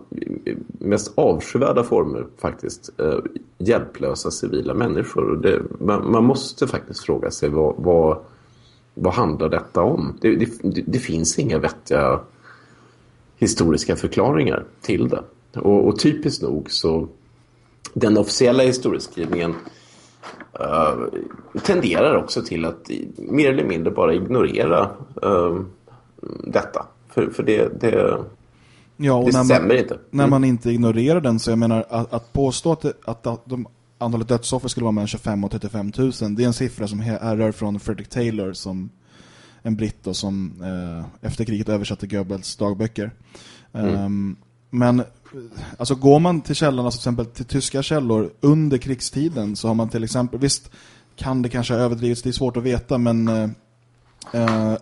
mest avskyvärda former faktiskt hjälplösa civila människor. Det, man, man, måste faktiskt fråga sig vad, vad, vad handlar detta om? Det, det, det, finns inga vettiga historiska förklaringar till det. Och, och typiskt nog så den officiella historieskrivningen uh, tenderar också till att mer eller mindre bara ignorera uh, detta. För, för det, det, ja, och det när stämmer man, inte. Mm. När man inte ignorerar den så jag menar att, att påstå att, att, att de antalet dödsoffer skulle vara mellan 25 och 35 000. Det är en siffra som härrör från Frederick Taylor som en britt som eh, efter kriget översatte Goebbels dagböcker. Mm. Um, men alltså går man till källorna, alltså, till exempel till tyska källor under krigstiden så har man till exempel, visst kan det kanske ha överdrivits, det är svårt att veta men eh, eh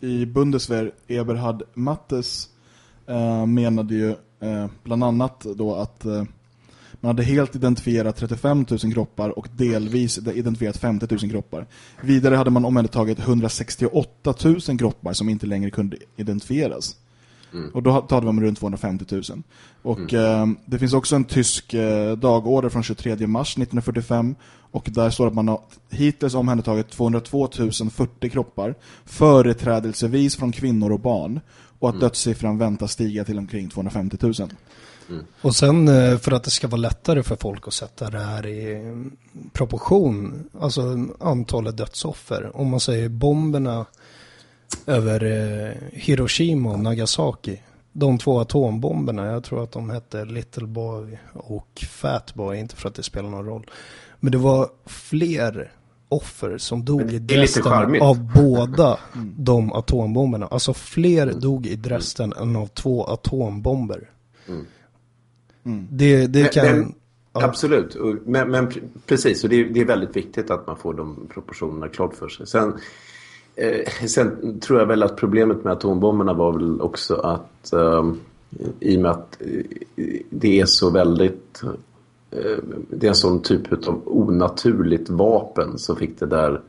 i Bundeswehr Eberhard Mattes eh, menade ju eh, bland annat då att eh, man hade helt identifierat 35 000 kroppar och delvis identifierat 50 000 kroppar. Vidare hade man omhändertagit 168 000 kroppar som inte längre kunde identifieras. Mm. Och då talade vi om runt 250 000. Och mm. eh, det finns också en tysk eh, dagorder från 23 mars 1945 och där står att man har hittills omhändertagit 202 040 kroppar företrädelsevis från kvinnor och barn och att mm. dödssiffran väntas stiga till omkring 250 000. Mm. Och sen eh, för att det ska vara lättare för folk att sätta det här i proportion, alltså antalet dödsoffer. Om man säger bomberna över eh, Hiroshima och Nagasaki. De två atombomberna, jag tror att de hette Little Boy och Fat Boy, inte för att det spelar någon roll. Men det var fler offer som dog i Dresden av båda mm. de atombomberna. Alltså fler mm. dog i Dresden än av två atombomber. Mm. Mm. Det, det men, kan... Men, ja. Absolut, men, men, precis. Och det, det, är väldigt viktigt att man får de proportionerna klart för sig. Sen, eh, sen tror jag väl att problemet med atombomberna var väl också att eh, i och med att eh, det är så väldigt eh, det är en sån typ av onaturligt vapen så fick det där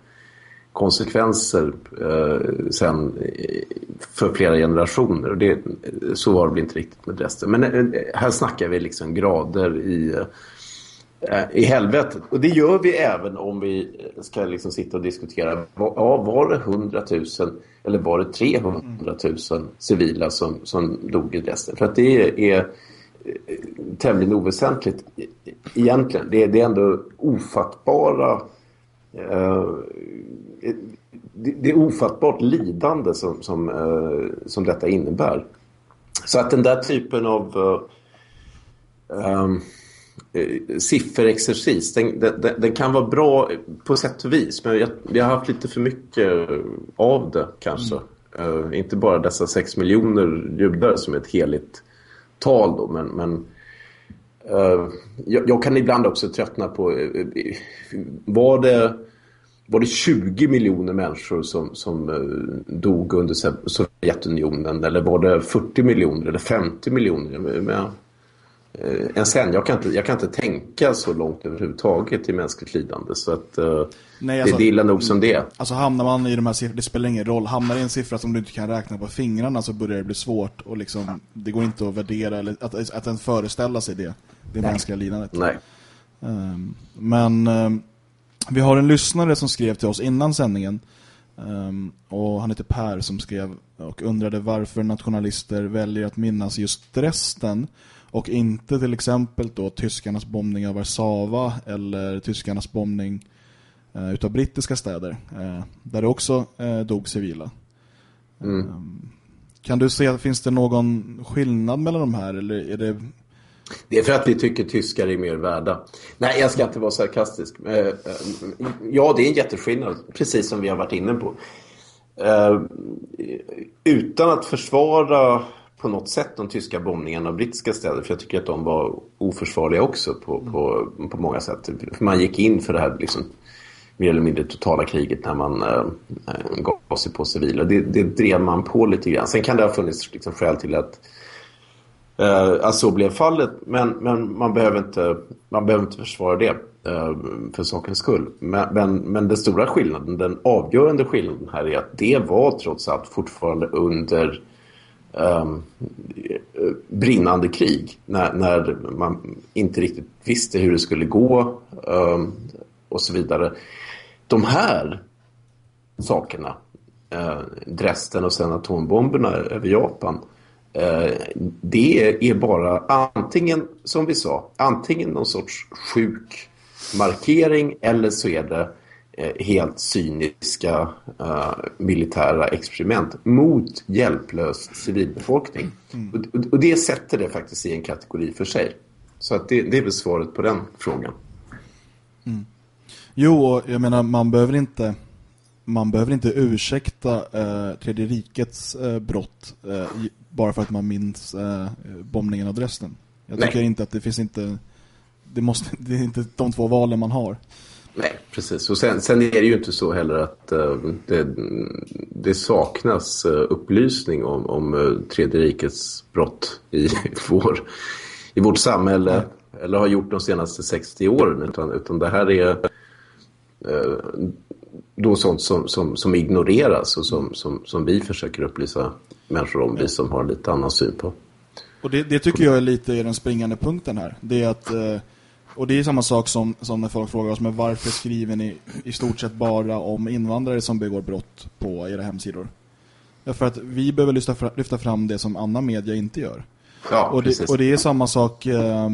konsekvenser eh, sen eh, för flera generationer. Och det, så var det väl inte riktigt med Dresden. Men eh, här snackar vi liksom grader i, eh, Eh, i helvetet. Och det gör vi även om vi ska liksom sitta och diskutera. Ja, var det 100 000 eller var det 300 000 civila som, som dog i Dresden? För att det är eh, tämligen oväsentligt e-, egentligen. Det, det är ändå ofattbara eh, e-, det är ofattbart lidande som, som, eh, som detta innebär. Så att den där typen av eh, ehm, Eh, sifferexercis, den, den, den, kan vara bra på sätt och vis. Men vi har haft lite för mycket av det kanske. Mm. Uh, inte bara dessa sex miljoner judar som är ett heligt tal då, men, men uh, jag, jag, kan ibland också tröttna på uh, var det var det 20 miljoner människor som, som dog under Sovjetunionen eller var det 40 miljoner eller 50 miljoner? Men, än sen, jag kan, inte, jag kan inte tänka så långt överhuvudtaget i mänskligt lidande så att uh, Nej, alltså, det är illa nog som det Alltså hamnar man i de här siffrorna, det spelar ingen roll. Hamnar i en siffra som du inte kan räkna på fingrarna så börjar det bli svårt och liksom, det går inte att värdera eller att, att ens föreställa sig det, det mänskliga lidandet. Nej. Um, men um, vi har en lyssnare som skrev till oss innan sändningen um, och han heter Per som skrev och undrade varför nationalister väljer att minnas just Dresden och inte till exempel då tyskarnas bombning av Warszawa eller tyskarnas bombning eh, utav brittiska städer eh, där det också eh, dog civila. Mm. Ehm, kan du se, finns det någon skillnad mellan de här eller är det Det är för att vi tycker tyskar är mer värda. Nej, jag ska inte vara sarkastisk. Eh, eh, Ja, det är en jätteskillnad, precis som vi har varit inne på. Eh, Utan att försvara på något sätt de tyska bombningarna av brittiska städer, för jag tycker att de var oförsvarliga också på, på, på många sätt. För man gick in för det här liksom, mer eller mindre totala kriget när man äh, gav sig på civila. Det, det drev man på lite grann. Sen kan det ha funnits liksom, skäl till att Uh, att så blev fallet, men, men man, behöver inte, man behöver inte försvara det uh, för sakens skull. Men, men, men den stora skillnaden, den avgörande skillnaden här är att det var trots allt fortfarande under um, brinnande krig. När, när man inte riktigt visste hur det skulle gå um, och så vidare. De här sakerna, uh, Dresden och sen atombomberna över Japan uh, det är bara antingen, som vi sa, antingen någon sorts sjuk markering eller så är det helt cyniska uh, militära experiment mot hjälplös civilbefolkning. Mm. Och, och, det sätter det faktiskt i en kategori för sig. Så att det, det är väl svaret på den frågan. Mm. Jo, jag menar man behöver inte man behöver inte ursäkta eh, Tredje rikets eh, brott eh, bara för att man minns eh, bombningen av Dresden. Jag tycker Nej. inte att det finns inte det, måste, det är inte de två valen man har. Nej, precis. Och sen, sen är det ju inte så heller att uh, det, det, saknas uh, upplysning om, om uh, Tredje rikets brott i, vår, i vårt samhälle. Nej. Eller har gjort de senaste 60 åren. Utan, utan det här är då sånt som, som, som ignoreras och som, som, som vi försöker upplysa människor om, vi som har lite annan syn på. Och det, det tycker jag är lite i den springande punkten här. Det är att, och det är samma sak som, som när folk frågar oss, men varför skriver ni i stort sett bara om invandrare som begår brott på era hemsidor? Ja, för att vi behöver lyfta, lyfta fram det som annan media inte gör. Ja, och, det, och det är samma sak, eh,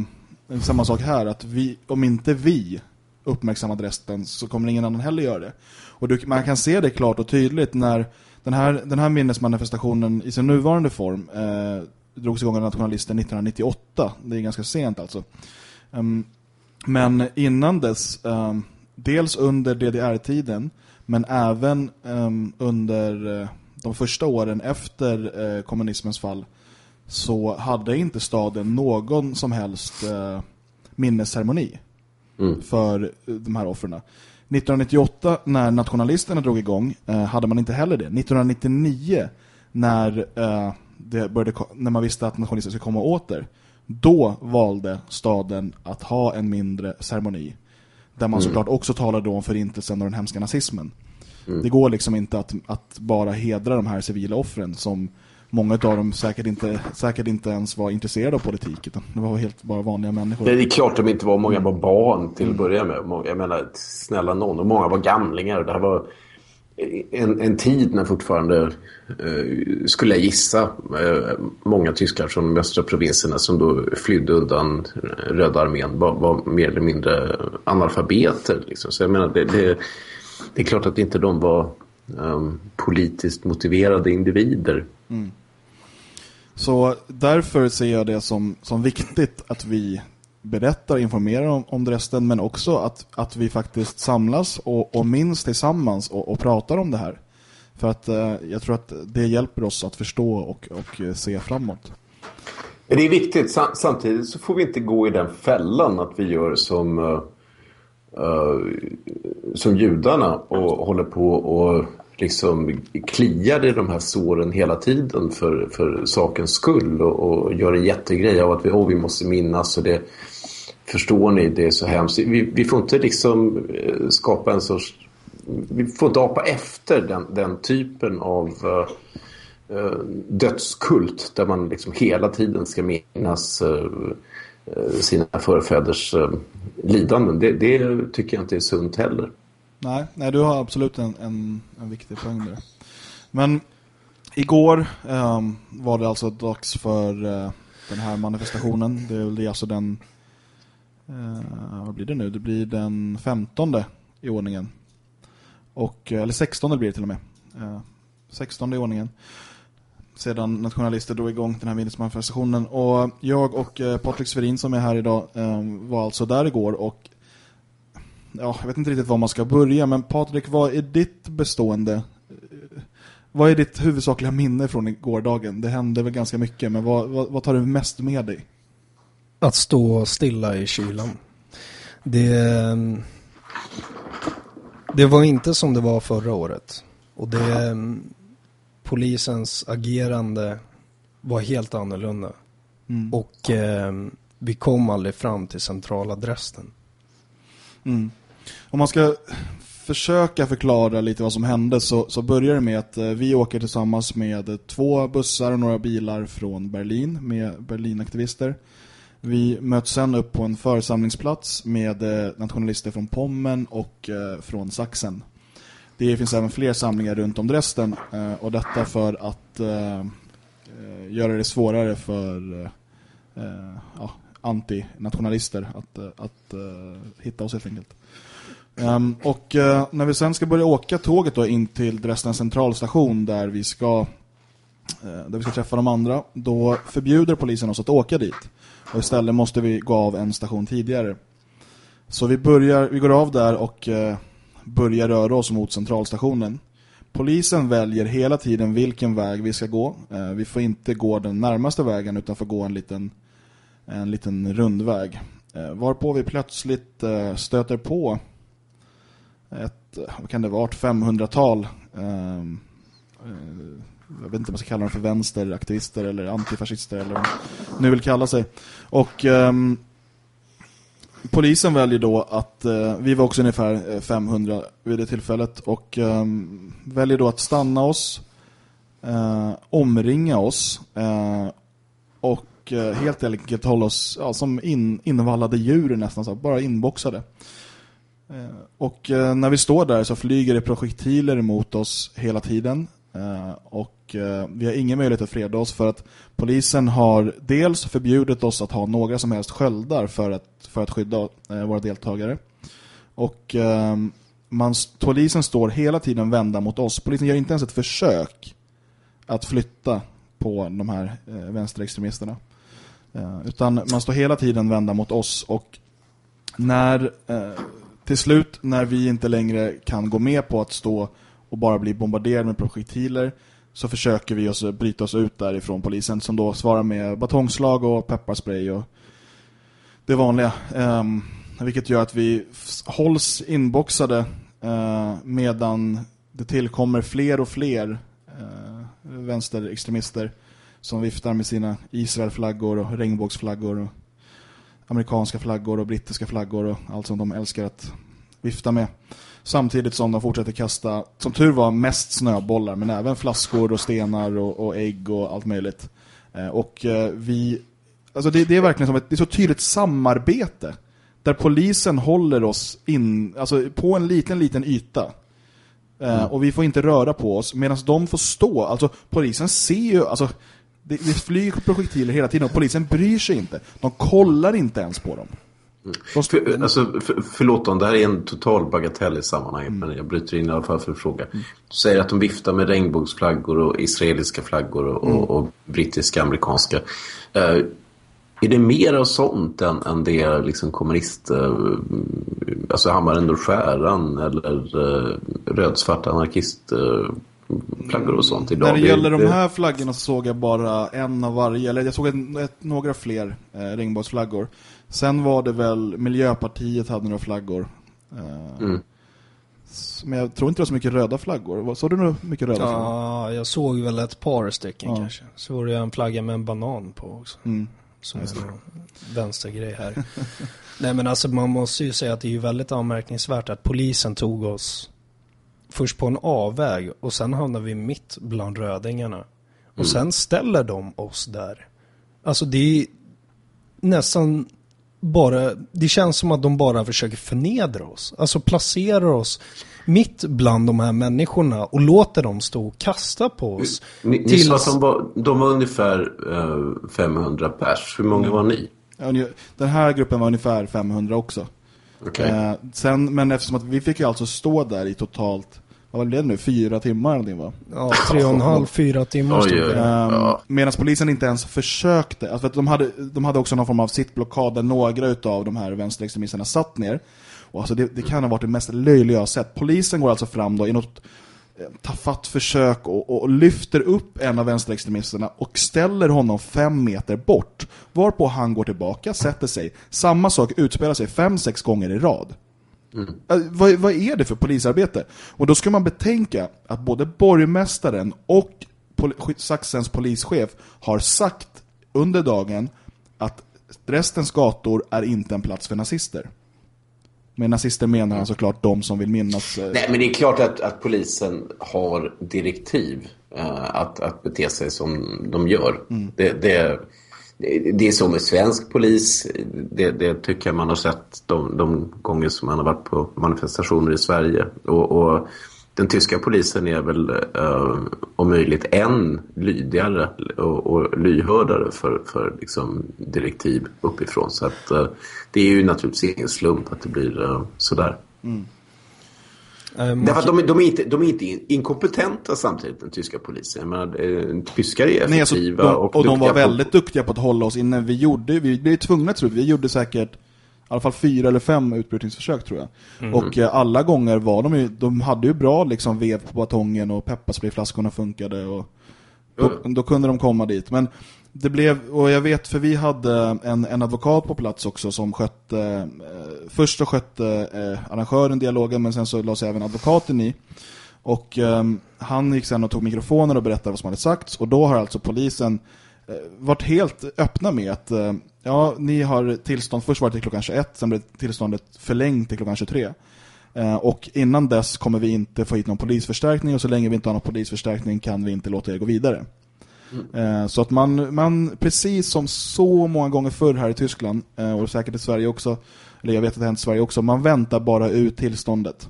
samma sak här, att vi, om inte vi uppmärksammar Dresden så kommer ingen annan heller göra det. Och du, man kan se det klart och tydligt när den här, den här minnesmanifestationen i sin nuvarande form eh, drogs igång av nationalisten 1998. Det är ganska sent alltså. Um, men innan dess, um, dels under DDR-tiden men även um, under uh, de första åren efter uh, kommunismens fall så hade inte staden någon som helst uh, minnesceremoni mm. för de här offren. 1998 när nationalisterna drog igång hade man inte heller det. 1999 när, det började, när man visste att nationalisterna skulle komma åter då valde staden att ha en mindre ceremoni. Där man mm. såklart också talade om förintelsen och den hemska nazismen. Mm. Det går liksom inte att, att bara hedra de här civila offren som många av dem säkert inte, säkert inte ens var intresserade av politik utan det var helt bara vanliga människor. Det är klart de inte var. Många var barn till att mm. börja med. Jag menar, snälla någon. Och många var gamlingar. Det här var en, en tid när fortfarande, eh, skulle jag gissa, eh, många tyskar från de östra provinserna som då flydde undan Röda armén var, var mer eller mindre analfabeter. Liksom. Så jag menar, det, det, det är klart att inte de var um, politiskt motiverade individer. Mm. Så därför ser jag det som, som viktigt att vi berättar, informerar om, om Dresden men också att, att vi faktiskt samlas och, och minns tillsammans och, och pratar om det här. För att eh, jag tror att det hjälper oss att förstå och, och eh, se framåt. Det är viktigt. Samtidigt så får vi inte gå i den fällan att vi gör som, uh, som judarna och håller på och liksom kliar i de här såren hela tiden för, för sakens skull och, och gör en jättegrej av att vi, oh, vi måste minnas och det förstår ni, det är så hemskt. Vi, vi får inte liksom eh, skapa en sorts vi får inte apa efter den, den typen av uh, dödskult där man liksom hela tiden ska minnas uh, sina förfäders uh, lidanden. Det, det tycker jag inte är sunt heller. Nej, nej du har absolut en, en, en viktig poäng där. Men igår um, var det alltså dags för uh, den här manifestationen. Det är alltså den eh, vad blir det nu? Det blir den 15 i ordningen. Och, eh, eller 16 blir det till och med. Eh, 16 i ordningen. Sedan nationalister drog igång den här minnesmanifestationen. Och jag och eh, Patrik Sverin som är här idag var alltså där igår och ja, jag vet inte riktigt var man ska börja men Patrik, vad är ditt bestående vad är ditt huvudsakliga minne från gårdagen? Det hände väl ganska mycket, men vad, vad, vad tar du mest med dig? Att stå stilla i kylan. Det, det var inte som det var förra året. Och det, polisens agerande var helt annorlunda. Mm. Och eh, vi kom aldrig fram till centraladressen. Mm. Om man ska försöka förklara lite vad som hände så, så börjar det med att eh, vi åker tillsammans med två bussar och några bilar från Berlin med Berlinaktivister. Vi möts sen upp på en församlingsplats med eh, nationalister från Pommen och eh, från Sachsen. Det finns även fler samlingar runt om Dresden eh, och detta för att göra det svårare för ja, antinationalister att, att hitta oss helt enkelt. Um, och uh, när vi sen ska börja åka tåget då in till Dresden centralstation där vi ska uh, där vi ska träffa de andra, då förbjuder polisen oss att åka dit. Och istället måste vi gå av en station tidigare. Så vi börjar vi går av där och eh, börjar röra oss mot centralstationen. Polisen väljer hela tiden vilken väg vi ska gå. Eh, vi får inte gå den närmaste vägen utan får gå en liten en liten rundväg. Eh, varpå vi plötsligt stöter på ett, vad kan det vara, 500-tal ehm, jag vet inte om man ska kalla dem för vänsteraktivister eller antifascister eller vad de nu vill kalla sig. Och um, polisen väljer då att, uh, vi var också ungefär eh, 500 vid det tillfället och um, väljer då att stanna oss, uh, omringa oss uh, och helt enkelt hålla oss ja, som in, invallade djur nästan, så, bara inboxade. Och när vi står där så flyger det projektiler mot oss hela tiden. Eh, och eh, vi har ingen möjlighet att freda oss för att polisen har dels förbjudit oss att ha några som helst sköldar för att, för att skydda eh, våra deltagare. Och ehm, man, polisen står hela tiden vända mot oss. Polisen gör inte ens ett försök att flytta på de här vänsterextremisterna. Utan man står hela tiden vända mot oss och när till slut, när vi inte längre kan gå med på att stå och bara blir bombarderade med projektiler så försöker vi oss bryta oss ut därifrån polisen som då svarar med batongslag och pepparspray och det vanliga. Um, vilket gör att vi hålls inboxade uh, medan det tillkommer fler och fler uh, vänsterextremister som viftar med sina Israelflaggor och regnbågsflaggor och amerikanska flaggor och brittiska flaggor och allt som de älskar att vifta med. Samtidigt som de fortsätter kasta, som tur var, mest snöbollar men även flaskor och stenar och, och ägg och allt möjligt. Eh, och eh, vi, alltså det, det, är verkligen som ett, det är så tydligt samarbete där polisen håller oss in, alltså på en liten, liten yta. Eh, mm. Och vi får inte röra på oss medan de får stå. Alltså polisen ser ju, alltså det, det flyger projektiler hela tiden och polisen bryr sig inte. De kollar inte ens på dem. För, alltså, för, förlåt om det här är en total bagatell i sammanhanget mm. men jag bryter in i alla fall för att fråga. Mm. Du säger att de viftar med regnbågsflaggor och israeliska flaggor och, mm. och, och brittiska, amerikanska. Uh, är det mer av sånt än, än det liksom kommunist, uh, alltså hammaren och skäran eller uh, rödsvart anarkist uh, flaggor och sånt idag. När det gäller det, de här flaggorna så såg jag bara en av varje, eller jag såg ett, ett, några fler eh, regnbågsflaggor. Sen var det väl Miljöpartiet hade några flaggor. Eh, mm. Men jag tror inte det var så mycket röda flaggor. Såg du nog mycket röda ja, flaggor? Ja, jag såg väl ett par stycken ja. kanske. Så var det en flagga med en banan på också. Mm. Som är en vänstergrej här. Nej men alltså man måste ju säga att det är ju väldigt anmärkningsvärt att polisen tog oss först på en avväg och sen hamnar vi mitt bland rödingarna. Och mm. sen ställer de oss där. Alltså det är nästan bara, det känns som att de bara försöker förnedra oss. Alltså placerar oss mitt bland de här människorna och låter dem stå och kasta på oss. Ni, ni tills... sa att de var, de var ungefär uh, 500 pers. Hur många mm. var ni? Den här gruppen var ungefär 500 också. Okay. Eh, sen, men eftersom att vi fick ju alltså stå där i totalt vad blev det nu, fyra timmar eller någonting va? Ja, tre och en halv, fyra timmar stod det. Um, Ja. Medan polisen inte ens försökte. Alltså för att de, hade, de hade också någon form av sittblockad där några utav de här vänsterextremisterna satt ner. Och alltså det, det kan ha varit det mest löjliga jag har sett. Polisen går alltså fram då i något eh, tafatt försök och, och, och lyfter upp en av vänsterextremisterna och ställer honom fem meter bort. Varpå han går tillbaka, sätter sig. Samma sak utspelar sig fem, sex gånger i rad. Eh, Vad, vad är det för polisarbete? Och då ska man betänka att både borgmästaren och pol Saxens polischef har sagt under dagen att Dresdens gator är inte en plats för nazister. Med nazister menar han såklart de som vill minnas... eh, Nej, men det är klart att, att polisen har direktiv eh, att, att bete sig som de gör. Det, det, det, det är så med svensk polis. Det, det tycker jag man har sett de, de gånger som man har varit på manifestationer i Sverige. Och, och den tyska polisen är väl eh, om möjligt än lydigare och, och lyhördare för, för liksom, direktiv uppifrån. Så att, eh, det är ju naturligtvis ingen slump att det blir eh, sådär. Mm man Därför att de, är- de, är inte, de är inte inkompetenta samtidigt, den tyska polisen. Menar, eh, tyskar är Nej, alltså, effektiva de, och, och de var på- väldigt duktiga på att hålla oss inne. Vi gjorde, vi blev tvungna tror jag, vi gjorde säkert i alla fall fyra eller fem utbrytningsförsök tror jag. Mhm. Och eh, alla gånger var de ju, de hade ju bra liksom vev på batongen och pepparsprayflaskorna funkade och då, då kunde de komma dit. Men det blev, och jag vet för vi hade en, en advokat på plats också som skötte, eh, först så skötte eh, arrangören dialogen men sen så lades även advokaten i. Och eh, han gick sen och tog mikrofoner och berättade vad som hade sagts och då har alltså polisen eh, varit helt öppna med att eh, ja, ni har tillstånd, först var det till klockan 21, sen blev tillståndet förlängt till klockan 23. Eh, och innan dess kommer vi inte få hit någon polisförstärkning och så länge vi inte har någon polisförstärkning kan vi inte låta er gå vidare. Eh, Så att man, man, precis som så många gånger förr här i Tyskland, eh, och säkert i Sverige också, eller jag vet att det hänt i Sverige också, man väntar bara ut tillståndet.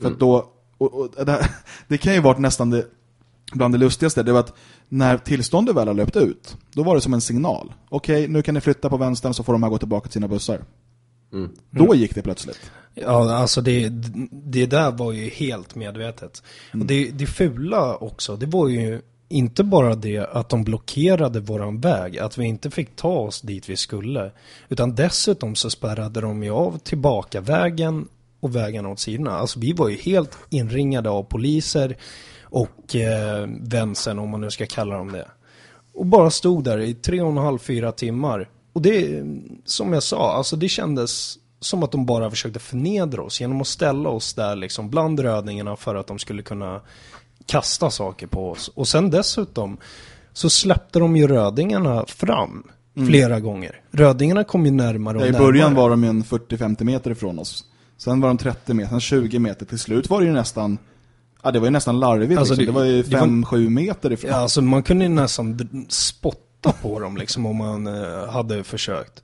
För att då, och, och, det, här- det kan ju vara nästan det, bland det lustigaste, det var att när tillståndet väl har löpt ut, då var det som en signal. Okej, nu kan ni flytta på vänstern så får de här gå tillbaka till sina bussar. Mm. Då gick det plötsligt. Ja, alltså det, det där var ju helt medvetet. Och det, det fula också, det var ju inte bara det att de blockerade våran väg, att vi inte fick ta oss dit vi skulle. Utan dessutom så spärrade de ju av tillbaka vägen och vägen åt sidorna. Alltså vi var ju helt inringade av poliser och eh, vänsen om man nu ska kalla dem det. Och bara stod där i tre och en halv, fyra timmar. Och det, som jag sa, alltså det kändes som att de bara försökte förnedra oss genom att ställa oss där liksom bland rödingarna för att de skulle kunna kasta saker på oss. Och sen dessutom så släppte de ju rödingarna fram flera gånger. Rödingarna kom ju närmare och Ja, I närmare. början var de ju en 40-50 meter ifrån oss. Sen var de 30 meter, sen 20 meter. Till slut var det ju nästan, ja det var ju nästan larvigt Alltså, liksom. det- det, var ju det var- 5-7 meter ifrån. Ja, alltså man kunde ju nästan spotta på dem liksom om man eh, hade försökt.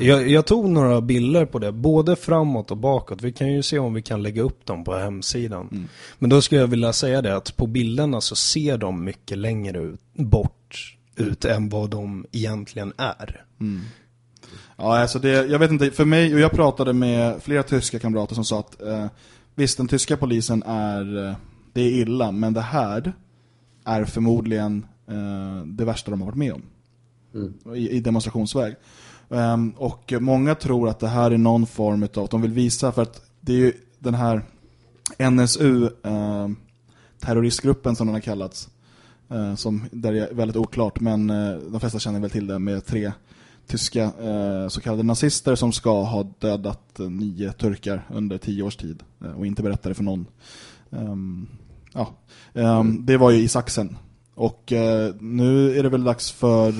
Jag, jag tog några bilder på det, både framåt och bakåt. Vi kan ju se om vi kan lägga upp dem på hemsidan. Men då skulle jag vilja säga det att på bilderna så ser de mycket längre ut, bort ut än vad de egentligen är. Ja, alltså det, jag vet inte, för mig, och jag pratade med flera tyska kamrater som sa att eh, visst, den tyska polisen är, eh, det är illa, men det här är förmodligen eh, det värsta de har varit med om. I, I demonstrationsväg. Ehm, och många tror att det här är någon form av, att de vill visa, för att det är ju den här NSU, ehm, terroristgruppen som den har kallats, eh, som, där det är väldigt oklart, men eh, de flesta känner väl till det med tre tyska eh, så kallade nazister som ska ha dödat nio turkar under tio års tid och inte berättade för någon. Ehm, ja, Det var ju i Sachsen. Och nu är det väl dags för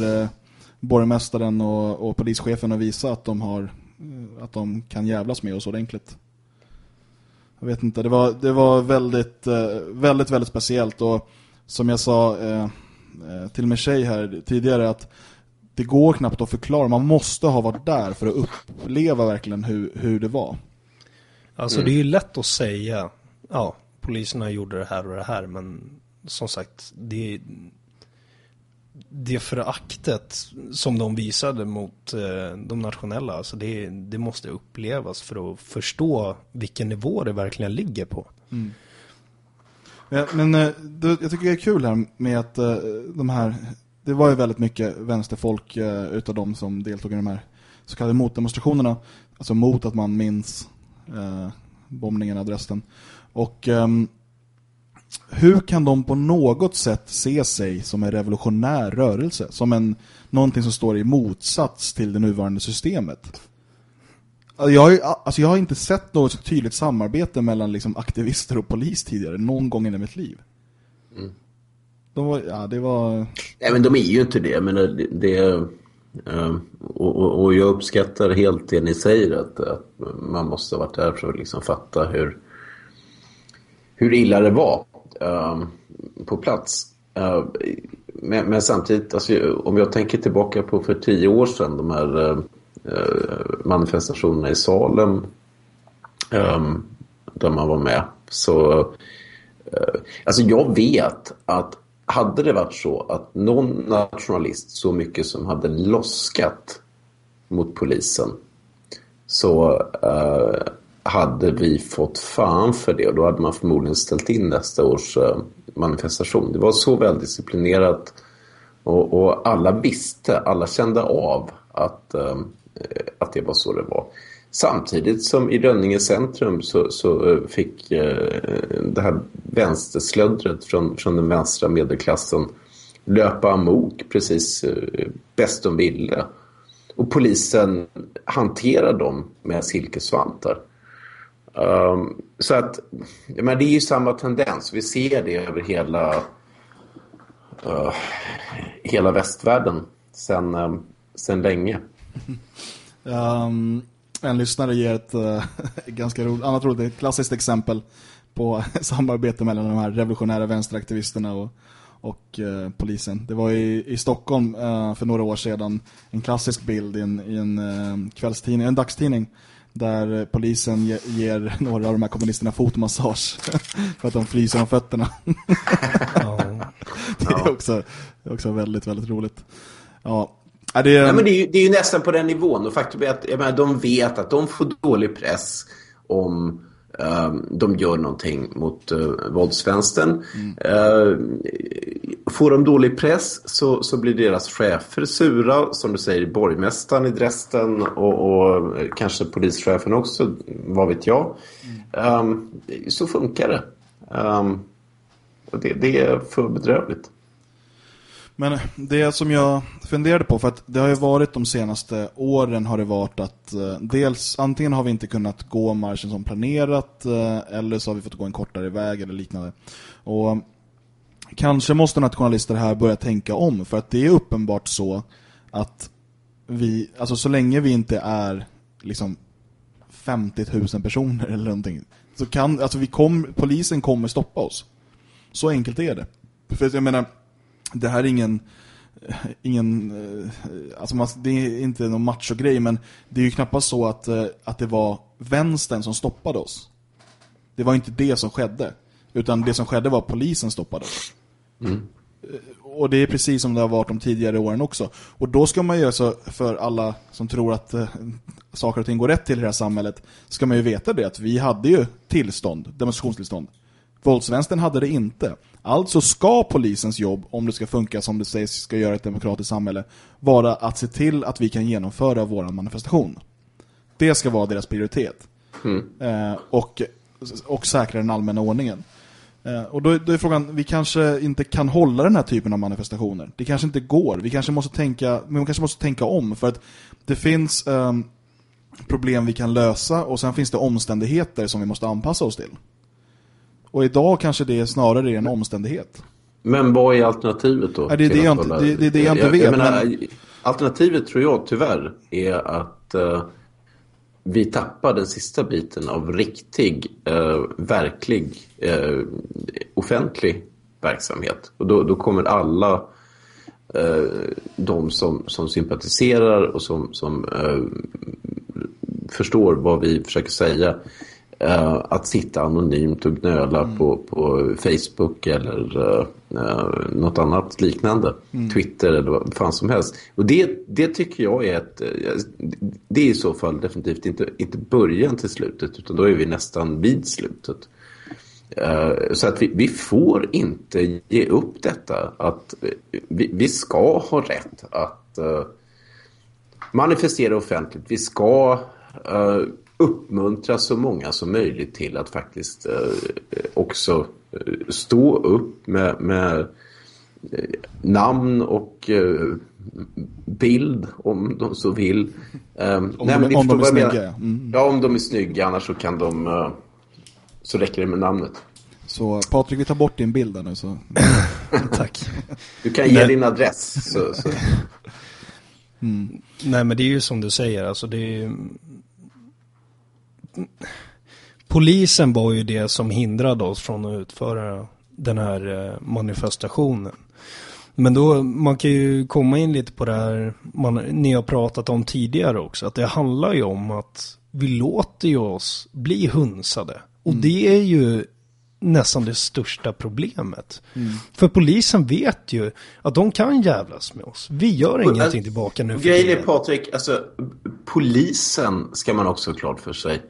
borgmästaren och, och polischefen att visa att de har eh, att de kan jävlas med oss ordentligt. Jag vet inte, det var, det var väldigt, eh, väldigt, väldigt speciellt och som jag sa eh, till mig tjej här tidigare att det går knappt att förklara, man måste ha varit där för att uppleva verkligen hur, hur det var. Alltså det är ju lätt att säga, ja, poliserna gjorde det här och det här, men som sagt, det, det föraktet som de visade mot eh, de nationella, alltså det, det måste upplevas för att förstå vilken nivå det verkligen ligger på. Mm. Men eh, jag tycker det är kul här med att eh, de här, det var ju väldigt mycket vänsterfolk utav de som deltog i de här så kallade motdemonstrationerna. Alltså mot att man minns bombningen av Dresden. Och eh, hur kan de på något sätt se sig som en revolutionär rörelse? Som en, någonting som står i motsats till det nuvarande systemet? Alltså, jag har, alltså jag har inte sett något så tydligt samarbete mellan liksom aktivister och polis tidigare, någon gång i mitt liv. Mm. De var, ja, det var... Nej, men de är ju inte det. Men det, det uh, och, och, jag uppskattar helt det ni säger, att, att man måste ha varit där för att liksom fatta hur, hur illa det var Ehm, på plats. Uh, men, men, samtidigt, alltså, om jag tänker tillbaka på för tio år sedan, de här ehm, eh, manifestationerna i Salem um, där man var med. Så uh, alltså jag vet att hade det varit så att någon nationalist så mycket som hade loskat mot polisen så uh, hade vi fått fan för det och då hade man förmodligen ställt in nästa års eh, manifestation. Det var så väldisciplinerat och, och alla visste, alla kände av att eh, att det var så det var. Samtidigt som i Rönninge centrum så, så eh, fick det här vänsterslöddret från, från den vänstra medelklassen löpa amok precis bäst de ville. Och polisen hanterade dem med silkesvantar. Um, så att, men det är ju samma tendens. Vi ser det över hela, uh, hela västvärlden sen, um, sen länge. Um, en lyssnare ger ett uh, ganska roligt, annat roligt, ett klassiskt exempel på samarbete mellan de här revolutionära vänsteraktivisterna och, och uh, polisen. Det var i, i Stockholm uh, för några år sedan en klassisk bild i en, i en kvällstidning, en dagstidning där polisen ge, ger några av de här kommunisterna fotmassage för att de fryser om fötterna. det är också, också väldigt, väldigt roligt. Ja, Ja, det, är... Ja, men det, är ju, det är ju nästan på den nivån. Och faktum är att jag menar, de vet att de får dålig press om Ehm, de gör någonting mot uh, våldsvänstern. Mm. Uh, får de dålig press så, så blir deras chefer sura. Som du säger, borgmästaren i Dresden och, och eh, kanske polischefen också, vad vet jag. Mm. Så funkar det. Och det, det är för bedrövligt. Men det som jag funderade på, för att det har ju varit de senaste åren har det varit att eh, dels antingen har vi inte kunnat gå marschen som planerat eh, eller så har vi fått gå en kortare väg eller liknande. Och kanske måste nationalister här börja tänka om för att det är uppenbart så att vi, alltså så länge vi inte är liksom 50 000 personer eller någonting så kan, alltså vi kom, polisen kommer stoppa oss. Så enkelt är det. För jag menar det här är ingen ingen eh, alltså man, det är inte någon macho-grej men det är ju knappast så att, eh, att det var vänstern som stoppade oss. Det var inte det som skedde. Utan det som skedde var att polisen stoppade oss. Mm. Eh, och det är precis som det har varit de tidigare åren också. Och då ska man göra så för alla som tror att eh, saker och ting går rätt till i det här samhället ska man ju veta det att vi hade ju tillstånd, demonstrationstillstånd. Våldsvänstern hade det inte. Alltså ska polisens jobb, om det ska funka som det sägs ska göra ett demokratiskt samhälle, vara att se till att vi kan genomföra vår manifestation. Det ska vara deras prioritet. Mm. Eh, och, och säkra den allmänna ordningen. Eh, och då, då, är frågan, vi kanske inte kan hålla den här typen av manifestationer. Det kanske inte går. Vi kanske måste tänka, men vi kanske måste tänka om. För att det finns eh, problem vi kan lösa och sen finns det omständigheter som vi måste anpassa oss till. Och idag kanske det är snarare en omständighet. Men vad är alternativet då? Ja, det, är det, jag, det, det, det jag inte vet. Jag menar, men... Alternativet tror jag tyvärr är att uh, vi tappar den sista biten av riktig, uh, verklig, uh, offentlig verksamhet. Och då, då kommer alla de som, som sympatiserar och som, som förstår vad vi försöker säga Uh, att sitta anonymt och gnöla mm. på, på Facebook eller uh, något annat liknande. Mm. Twitter eller vad fan som helst. Och det, det tycker jag är ett... Det är i så fall definitivt inte, inte början till slutet utan då är vi nästan vid slutet. Så att vi, vi, får inte ge upp detta. Att vi, vi ska ha rätt att manifestera offentligt. Vi ska uppmuntra så många som möjligt till att faktiskt också stå upp med, med namn och bild om de så vill. Um, om, nej, de, om de är snygga. Mm. Ja, om de är snygga. Annars så kan de... Så räcker det med namnet. Så Patrik, vi tar bort din bild där nu. Så. Tack. Du kan ge nej. din adress. Så, så. Mm. Nej, men det är ju som du säger. Alltså det är Polisen var ju det som hindrade oss från att utföra den här eh, manifestationen. Men då, man kan ju komma in lite på det här man, ni har pratat om tidigare också. Att det handlar ju om att vi låter ju oss bli hunsade. Och mm. det är ju nästan det största problemet. Mm. För polisen vet ju att de kan jävlas med oss. Vi gör ingenting tillbaka nu. Grejen är Patrik, alltså polisen ska man också ha klart för sig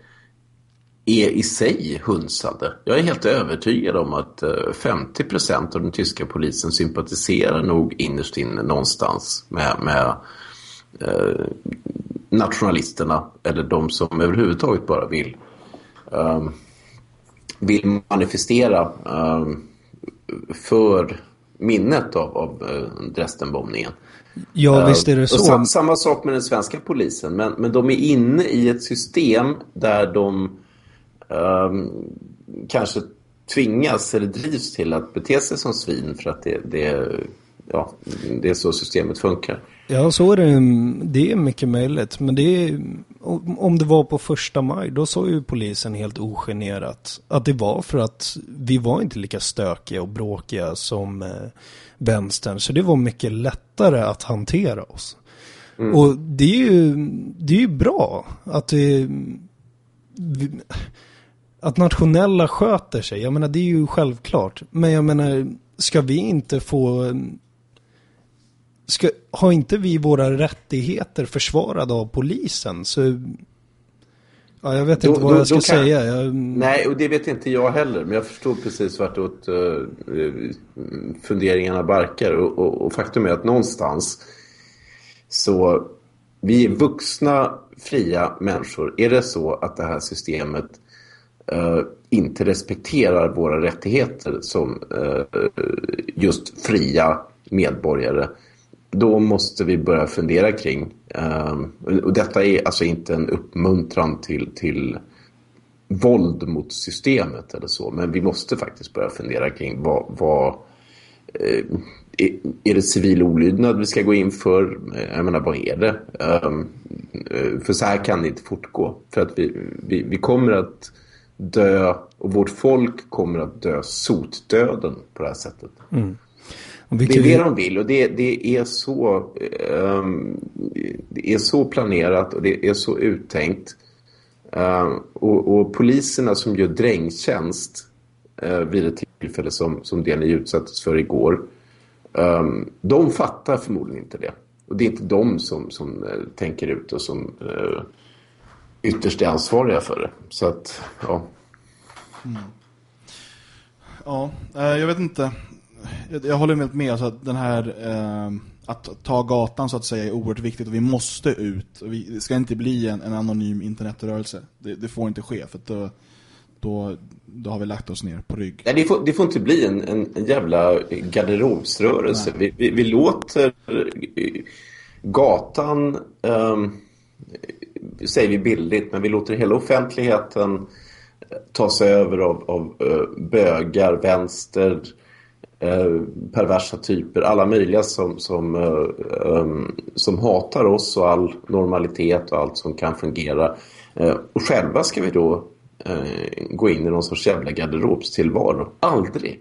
är i sig hunsade. Jag är helt övertygad om att 50% eh, av den tyska polisen sympatiserar nog innerst inne någonstans med, med eh, nationalisterna eller de som överhuvudtaget bara vill um, vill manifestera um, för minnet av, av uh, Dresdenbombningen. Ja, visst är det så. Sam, samma sak med den svenska polisen. Men, men de är inne i ett system där de kanske tvingas eller drivs till att bete sig som svin för att det, det, ja, det är så systemet funkar. Ja, så är det. Det är mycket möjligt. Men det är, om det var på första maj, då sa ju polisen helt ogenerat att det var för att vi var inte lika stökiga och bråkiga som eh, vänstern. Så det var mycket lättare att hantera oss. Mm. Och det är ju, det är ju bra att det, att nationella sköter sig, jag menar det är ju självklart. Men jag menar, ska vi inte få... Ska, har inte vi våra rättigheter försvarade av polisen så... Ja, jag vet då, inte vad då, jag ska säga. Jag... Nej, och det vet inte jag heller. Men jag förstår precis vartåt uh, funderingarna barkar. Och, och, och faktum är att någonstans så vi är vuxna, fria människor. Är det så att det här systemet eh, inte respekterar våra rättigheter som eh, just fria medborgare då måste vi börja fundera kring eh, och detta är alltså inte en uppmuntran till, till våld mot systemet eller så men vi måste faktiskt börja fundera kring vad, vad eh, är det civil olydnad vi ska gå in för? Jag menar, vad är det? Eh, för så här kan det inte fortgå. För att vi, vi, vi kommer att dö och vårt folk kommer att dö sotdöden på det här sättet. Mm. Det är det de vill och det, det, är så, um, det är så planerat och det är så uttänkt. Um, och, och, poliserna som gör drängtjänst uh, vid ett tillfälle som, som det ni utsattes för igår. Um, de fattar förmodligen inte det. Och det är inte de som, som uh, tänker ut och som uh, ytterst är ansvariga för det. Så att, ja. Mm. Ja, eh, jag vet inte. Jag, håller med med. Att den här eh, att ta gatan så att säga är oerhört viktigt och vi måste ut. Vi, det ska inte bli en, en anonym internetrörelse. Det, det, får inte ske för då, då, då har vi lagt oss ner på rygg. Nej, det får, det får inte bli en, en, en jävla garderobsrörelse. Vi, vi, vi, låter gatan um, säger vi billigt, men vi låter hela offentligheten eh, ta sig över av, av eh, bögar, vänster, eh, perversa typer, alla möjliga som, som, ehm, som hatar oss och all normalitet och allt som kan fungera. och själva ska vi då gå in i någon sorts jävla garderobstillvaro. Aldrig.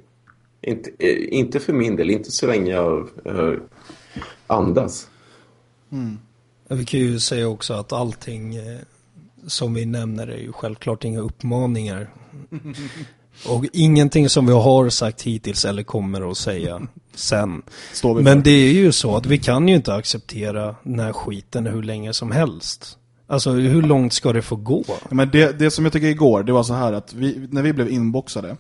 Inte, inte för min del, inte så länge jag andas. Mm. Vi kan ju säga också att allting eh, som vi nämner är ju självklart inga uppmaningar. Och ingenting som vi har sagt hittills eller kommer att säga sen. Men det är ju så att vi kan ju inte acceptera den här skiten hur länge som helst. Alltså hur långt ska det få gå? Men det, det som jag tycker igår, det var så här att vi, när vi blev inboxade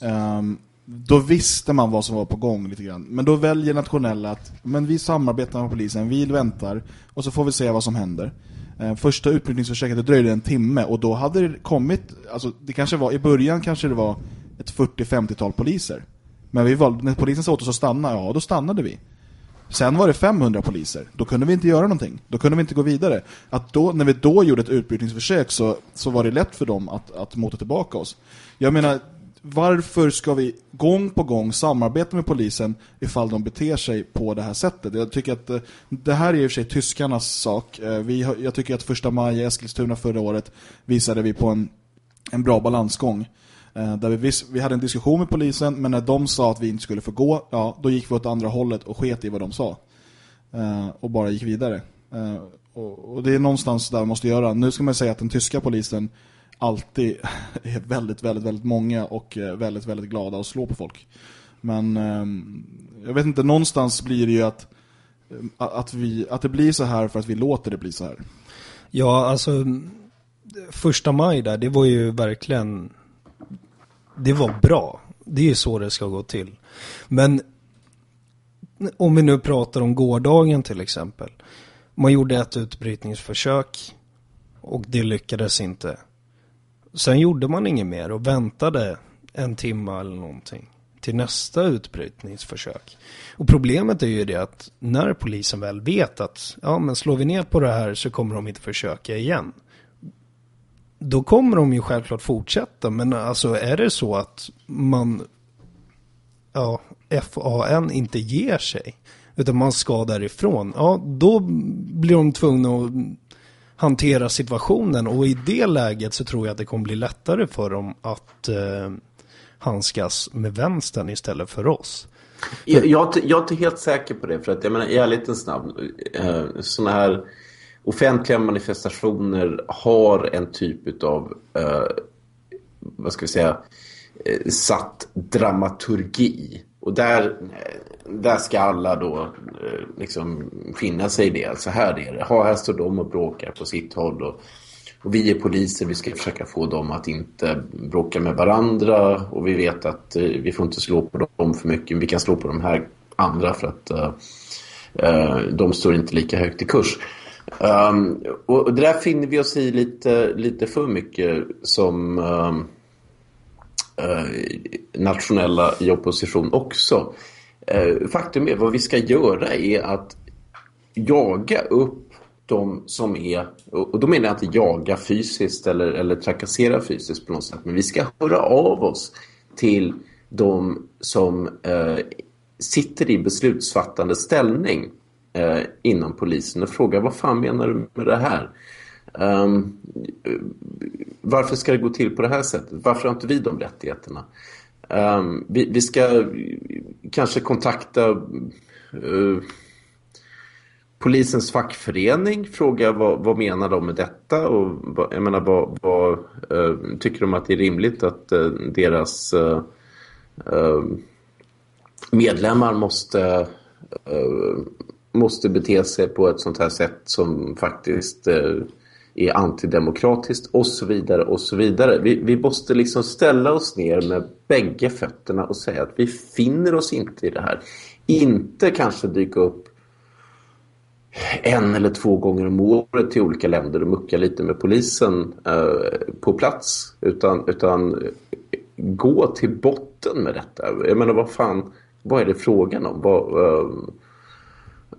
Um, då visste man vad som var på gång lite grann. Men då väljer nationella att men vi samarbetar med polisen, vi väntar och så får vi se vad som händer. Eh, första utbrytningsförsöket dröjde en timme och då hade det kommit, alltså det kanske var, i början kanske det var ett 40-50-tal poliser. Men vi valde, när polisen sa åt oss att stanna, ja då stannade vi. Sen var det 500 poliser. Då kunde vi inte göra någonting. Då kunde vi inte gå vidare. Att då, när vi då gjorde ett utbrytningsförsök så, så var det lätt för dem att, att mota tillbaka oss. Jag menar, varför ska vi gång på gång samarbeta med polisen ifall de beter sig på det här sättet? Jag tycker att eh, det här är i och för sig tyskarnas sak. Eh, vi, jag tycker att första maj i Eskilstuna förra året visade vi på en, en bra balansgång. Eh, där vi, vi hade en diskussion med polisen men när de sa att vi inte skulle få gå, ja, då gick vi åt andra hållet och sket i vad de sa. Och bara gick vidare. Och det är någonstans där vi måste göra. Nu ska man säga att den tyska polisen alltid är väldigt, väldigt, väldigt många och eh, väldigt, väldigt glada att slå på folk. Men ehm, jag vet inte, någonstans blir det ju att, eh, att, vi, att det blir så här för att vi låter det bli så här. Ja, alltså första maj där, det var ju verkligen det var bra. Det är ju så det ska gå till. Men om vi nu pratar om gårdagen till exempel. Man gjorde ett utbrytningsförsök och det lyckades inte. Sen gjorde man inget mer och väntade en timme eller någonting till nästa utbrytningsförsök. Och problemet är ju det att när polisen väl vet att ja men slår vi ner på det här så kommer de inte försöka igen. Då kommer de ju självklart fortsätta men alltså är det så att man ja, FAN inte ger sig utan man ska därifrån, ja då blir de tvungna att hantera situationen. Och i det läget så tror jag att det kommer bli lättare för dem att eh, handskas med vänstern istället för oss. Jag, jag, jag är inte helt säker på det för att jag menar i ärlighetens namn eh, sådana här offentliga manifestationer har en typ av eh, vad ska vi säga eh, satt dramaturgi. Och där, eh, där ska alla då eh, liksom finna sig i det. Så här är det. Ha, här står de och bråkar på sitt håll. Och, och vi är poliser, vi ska försöka få dem att inte bråka med varandra. Och vi vet att eh, vi får inte slå på dem för mycket. Vi kan slå på de här andra för att uh, de står inte lika högt i kurs. Um, och det där finner vi oss i lite, lite för mycket som... Um, nationella i opposition också. Eh, faktum är vad vi ska göra är att jaga upp de som är, och då menar jag inte jaga fysiskt eller, eller trakassera fysiskt på något sätt, men vi ska höra av oss till de som eh, sitter i beslutsfattande ställning eh, inom polisen och fråga vad fan menar du med det här? Um, varför ska det gå till på det här sättet? Varför har inte vi de rättigheterna? Um, vi, vi, ska kanske kontakta uh, polisens fackförening, fråga vad, vad menar de med detta? Och vad, jag menar, vad, vad uh, tycker de att det är rimligt att uh, deras medlemmar måste måste bete sig på ett sånt här sätt som faktiskt är antidemokratiskt och så vidare och så vidare. Vi, vi måste liksom ställa oss ner med bägge fötterna och säga att vi finner oss inte i det här. Inte kanske dyka upp en eller två gånger om året till olika länder och mucka lite med polisen eh, på plats. Utan, utan eh, gå till botten med detta. Jag menar, vad fan, vad är det frågan om? Vad, eh,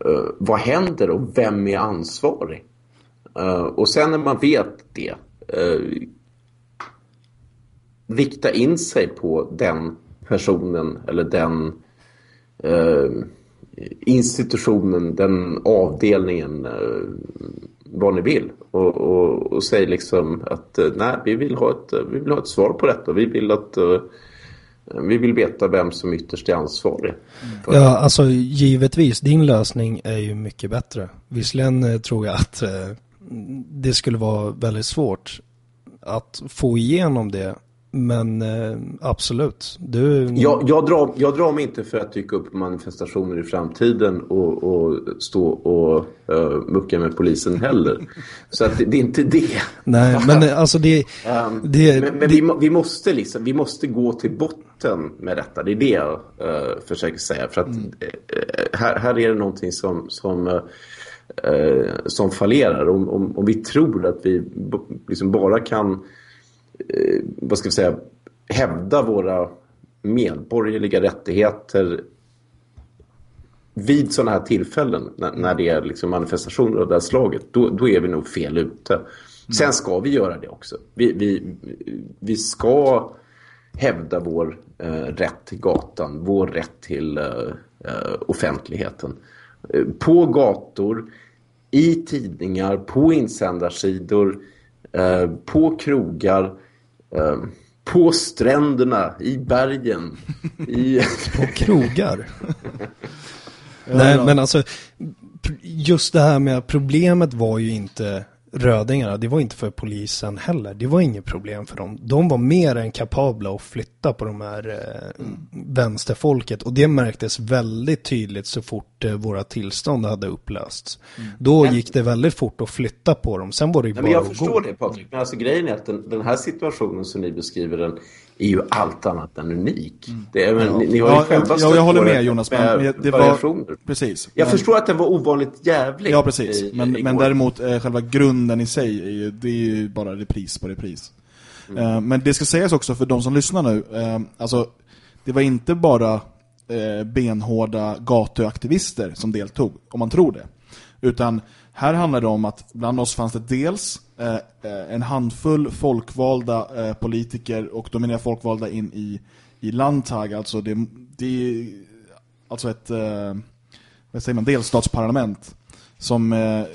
eh, vad händer och vem är ansvarig? Uh, och sen när man vet det, eh, uh, rikta in sig på den personen eller den uh, institutionen, den avdelningen, vad ni vill. Och, och, och säg liksom att nej, vi vill, ha ett, vi vill ha ett svar på detta. Vi vill att vi vill veta vem som ytterst är ansvarig. Mm. Ja, alltså givetvis, din lösning är ju mycket bättre. Visserligen tror jag att det skulle vara väldigt svårt att få igenom det Men eh, absolut. Du... Jag, jag, drar, jag drar mig inte för att dyka upp manifestationer i framtiden och, och stå och uh, mucka med polisen heller. Så att det, det är inte det. Nej, men alltså det... um, det men, men det... Vi, vi, måste liksom, vi måste gå till botten med detta. Det är det jag uh, försöker säga. För att mm. uh, här, här är det någonting som, som Eh, som fallerar. Om, om, om, vi tror att vi liksom bara kan eh, vad ska vi säga, hävda våra medborgerliga rättigheter vid sådana här tillfällen när, när det är liksom manifestationer av det här slaget, då, då är vi nog fel ute. Mm. Sen ska vi göra det också. Vi, vi, vi ska hävda vår eh, rätt till gatan, vår rätt till eh, eh offentligheten. Eh, på gator, i tidningar, på insändarsidor, eh, på krogar, eh, på stränderna, i bergen. i... på krogar? Nej, men alltså just det här med problemet var ju inte rödingarna, det var inte för polisen heller. Det var inget problem för dem. De var mer än kapabla att flytta på de här eh, vänsterfolket. Och det märktes väldigt tydligt så fort eh, våra tillstånd hade upplösts. Mm. Då men, gick det väldigt fort att flytta på dem. Sen var det ju bara men Jag förstår gå. det Patrik. Men alltså grejen är att den, den här situationen som ni beskriver den är ju allt annat än unik. Mm. Det, men, ja. ni, ni, har ju ja, själva ja, jag håller med Jonas. Men med det var, precis. Jag men, förstår att den var ovanligt jävlig. Ja, precis. I, men, men däremot eh, själva grunden i sig är ju, det är ju bara repris på repris. Mm. Eh, men det ska sägas också för de som lyssnar nu. Eh, alltså, det var inte bara eh, benhårda gatuaktivister som deltog, om man tror det. Utan här handlar det om att bland oss fanns det dels eh, eh en handfull folkvalda eh, politiker och då menar jag folkvalda in i, i Landtag, alltså det, det alltså ett eh, vad säger man, delstatsparlament som eh,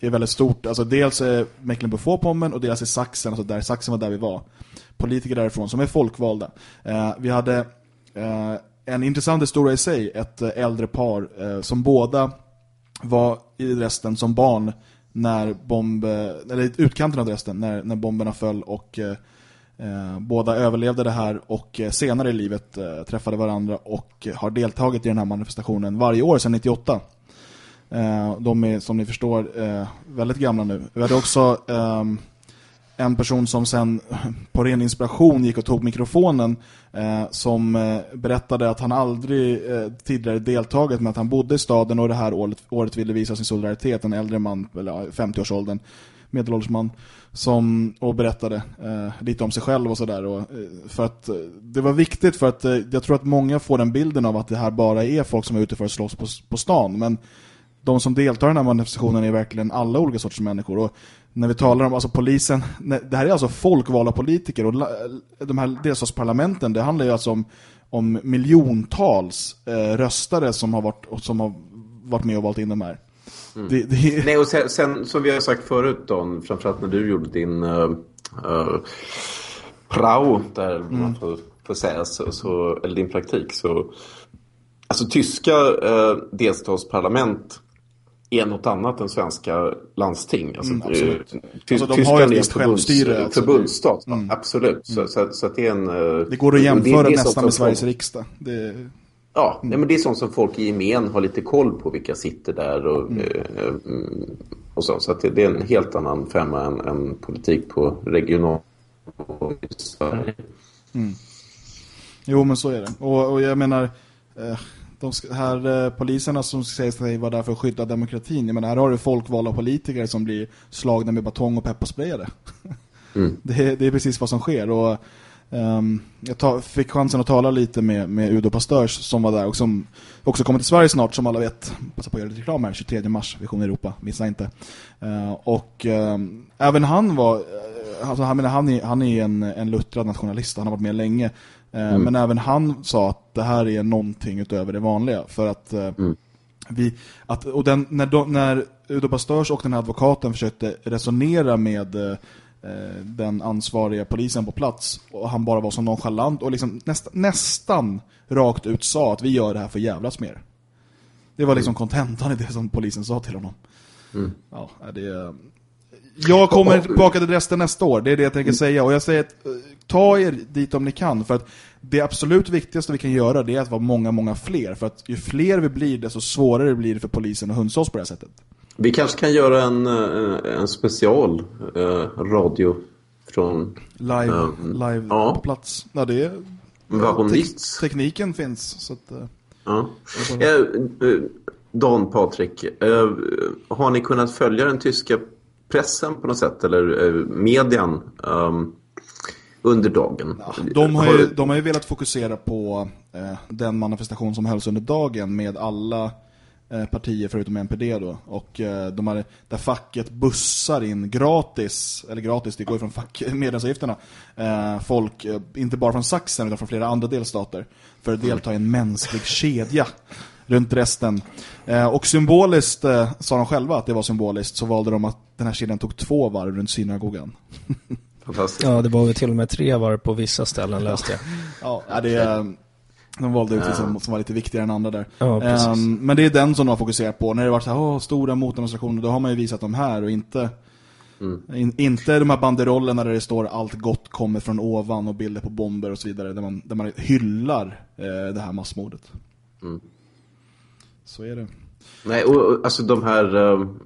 är väldigt stort. Alltså dels är Mecklenburg-Vorpommern och dels är Sachsen, alltså där Sachsen var där vi var. Politiker därifrån som är folkvalda. Eh, vi hade eh, en intressant historia i sig, ett eh, äldre par som båda var i Dresden som barn när bomb, eller utkanten av Dresden när, när bomberna föll och eh, eh båda överlevde det här och eh, senare i livet eh, träffade varandra och eh, har deltagit i den här manifestationen varje år sedan 98. Eh, de är som ni förstår eh, väldigt gamla nu. Vi hade också ehm, en person som sen på ren inspiration gick och tog mikrofonen eh, som eh, berättade att han aldrig eh, tidigare deltagit med att han bodde i staden och det här året, året ville visa sin solidaritet, en äldre man, eller 50-årsåldern, medelålders man, som, och berättade eh, lite om sig själv och sådär. Eh, för att eh, det var viktigt för att eh, jag tror att många får den bilden av att det här bara är folk som är ute för att slåss på, på stan, men de som deltar i den här manifestationen är verkligen alla olika sorters människor och när vi talar om alltså polisen, det här är alltså folkvalda politiker och de här delstatsparlamenten, det handlar ju alltså om, om miljontals eh, röstare som har, varit, som har varit med och valt in de här. Mm. Det, det... Nej, och sen, sen, som vi har sagt förut Don, framförallt när du gjorde din uh, uh, prao där mm. man får, får säga så, så, eller din praktik så alltså tyska uh, delstatsparlament är något annat än svenska landsting. Alltså, mm, absolut. Alltså, de har ju ett visst självstyre. Alltså. Förbundsstat, mm. absolut. Så, så, så, att det är en... Eh, det går att jämföra det, det nästan med Sveriges folk, riksdag. Det, ja, mm. nej, men det är sånt som folk i gemen har lite koll på vilka sitter där och, mm. eh, och så. Så att det, är en helt annan femma än, än politik på regional i Sverige. Mm. Jo, men så är det. Och, och jag menar... Eh, de här eh, poliserna som säger sig vara där för att skydda demokratin. Jag menar, här har du folkvalda politiker som blir slagna med batong och pepparsprayade. Mm. det, det, är precis vad som sker. Och, um, jag ta, fick chansen att tala lite med, med Udo Pastörs som var där och som också kommer till Sverige snart som alla vet. Passa på att göra lite reklam här, 23 mars, Vision Europa, missa inte. Uh, och um, även han var, uh, alltså, han, menar, han, är, han är en, en luttrad nationalist, han har varit med länge. Eh, mm. Men även han sa att det här är någonting utöver det vanliga. För att eh, mm. vi, att, och den, när, när Udo Pastörs och den här advokaten försökte resonera med eh, den ansvariga polisen på plats och han bara var så nonchalant och liksom nästa, nästan rakt ut sa att vi gör det här för jävlas mer. Det var liksom mm. kontentan i det som polisen sa till honom. Mm. Ja, det, jag kommer tillbaka till resten nästa år. Det är det jag tänker säga. Och jag säger att ta er dit om ni kan. För att det absolut viktigaste vi kan göra det är att vara många, många fler. För att ju fler vi blir, desto svårare blir det för polisen att hunsa oss på det här sättet. Vi kanske kan göra en, eh, en special eh, radio från... Live, um, live ja. på plats. Ja, det är... Ja, te tekniken finns. Så att, uh, ja. Dan Patrik, har ni kunnat följa den tyska pressen på något sätt? Eller median? Um, under dagen. Ja, de, har ju, de har ju velat fokusera på eh, den manifestation som hölls under dagen med alla eh, partier förutom NPD då. Och eh, de har, där facket bussar in gratis, eller gratis, det går ju från fack, medlemsavgifterna, eh, folk, eh, inte bara från Sachsen utan från flera andra delstater, för att delta i en mänsklig kedja runt resten. Eh, och symboliskt, eh, sa de själva att det var symboliskt, så valde de att den här kedjan tog två varv runt synagogan. Fantastiskt. Ja, det var väl till och med tre var på vissa ställen läste jag. ja, det är... De valde ut som, som var lite viktigare än andra där. Ja, um, men det är den som de har fokuserat på. När det var så här, åh, stora motdemonstrationer, då har man ju visat dem här och inte... Mm. In, inte de här banderollerna där det står allt gott kommer från ovan och bilder på bomber och så vidare. Där man, där man hyllar eh, det här massmordet. Mm. Så är det. Nej, och alltså de här... Um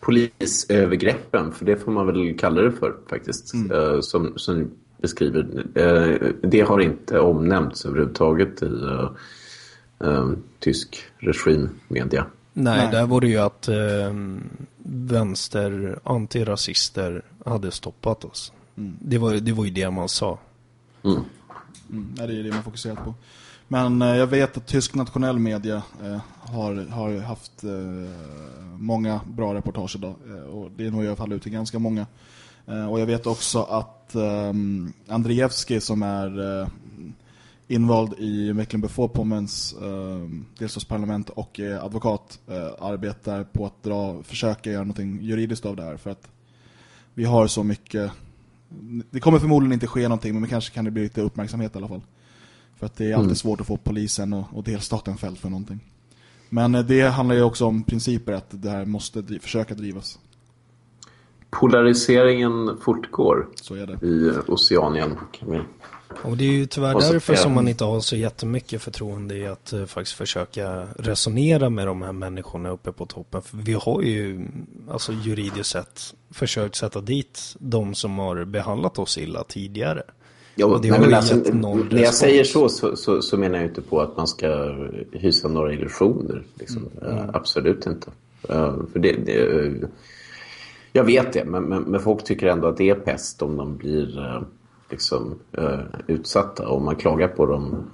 polisövergreppen, för det får man väl kalla det för faktiskt, mm. uh, som, som beskriver. Uh, det har inte omnämnts överhuvudtaget i uh, tysk regimmedia. Nej, Nej, där var det ju att vänster antirasister hade stoppat oss. Mm. Det, var, det var ju det man sa. Mm. Mm, det är det man fokuserat på. Men eh, jag vet att tysk nationell media eh, har, har haft eh, många bra reportage idag. Eh, och det är nog i alla fall ute ganska många. Eh, och jag vet också att eh, som är eh, invald i Mecklenburg-Vorpommerns eh, delstatsparlament och eh, advokat eh, arbetar på att dra, försöka göra någonting juridiskt av det här för att vi har så mycket det kommer förmodligen inte ske någonting men kanske kan det bli lite uppmärksamhet i alla fall. För att det är alltid mm. svårt att få polisen och, och delstaten fälld för någonting. Men eh, det handlar ju också om principer att det här måste driv försöka drivas. Polariseringen fortgår så är det. i Oceanien. Och det är ju tyvärr därför som man inte har så jättemycket förtroende i att uh, faktiskt försöka resonera med de här människorna uppe på toppen. För vi har ju, alltså juridiskt sett, försökt sätta dit de som har behandlat oss illa tidigare. Ja, nej, men alltså, när jag säger så, så, så, så, menar jag inte på att man ska hysa några illusioner. Liksom. Mm. Uh, absolut inte. Uh, för det, det uh, jag vet det, men, men, men, folk tycker ändå att det är pest om de blir liksom, utsatta och man klagar på dem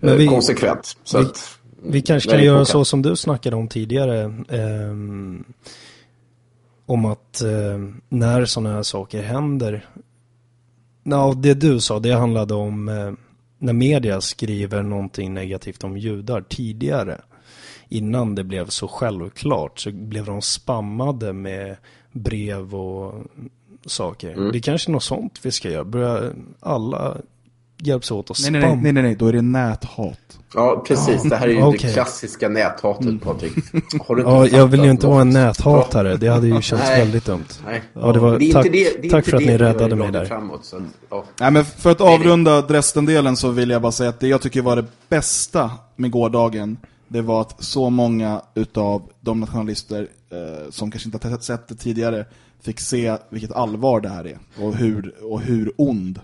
vi, konsekvent. Så vi, att, vi kanske kan göra så som du snackade om tidigare. Um, om att när sådana här saker händer Ja, det du sa, det handlade om eh, när media skriver någonting negativt om judar tidigare. Innan det blev så självklart så blev de spammade med brev och saker. Mm. Det är kanske något sånt vi ska göra. Börja alla hjälps åt att spamma. Nej, nej, nej, nej, då är det näthat. Ja, precis. Det här är ju okay. det klassiska näthatet, mm. Patrik. Har du inte ja, jag vill ju inte vara en näthatare. Det hade ju känts nej. väldigt dumt. Nej. Ja, det var, det tack, det, det tack för att ni räddade mig där. Framåt, så, ja. Nej, men för att avrunda Dresden-delen så vill jag bara säga att det jag tycker var det bästa med gårdagen det var att så många utav de nationalister eh, som kanske inte har sett det tidigare fick se vilket allvar det här är och hur, och hur ond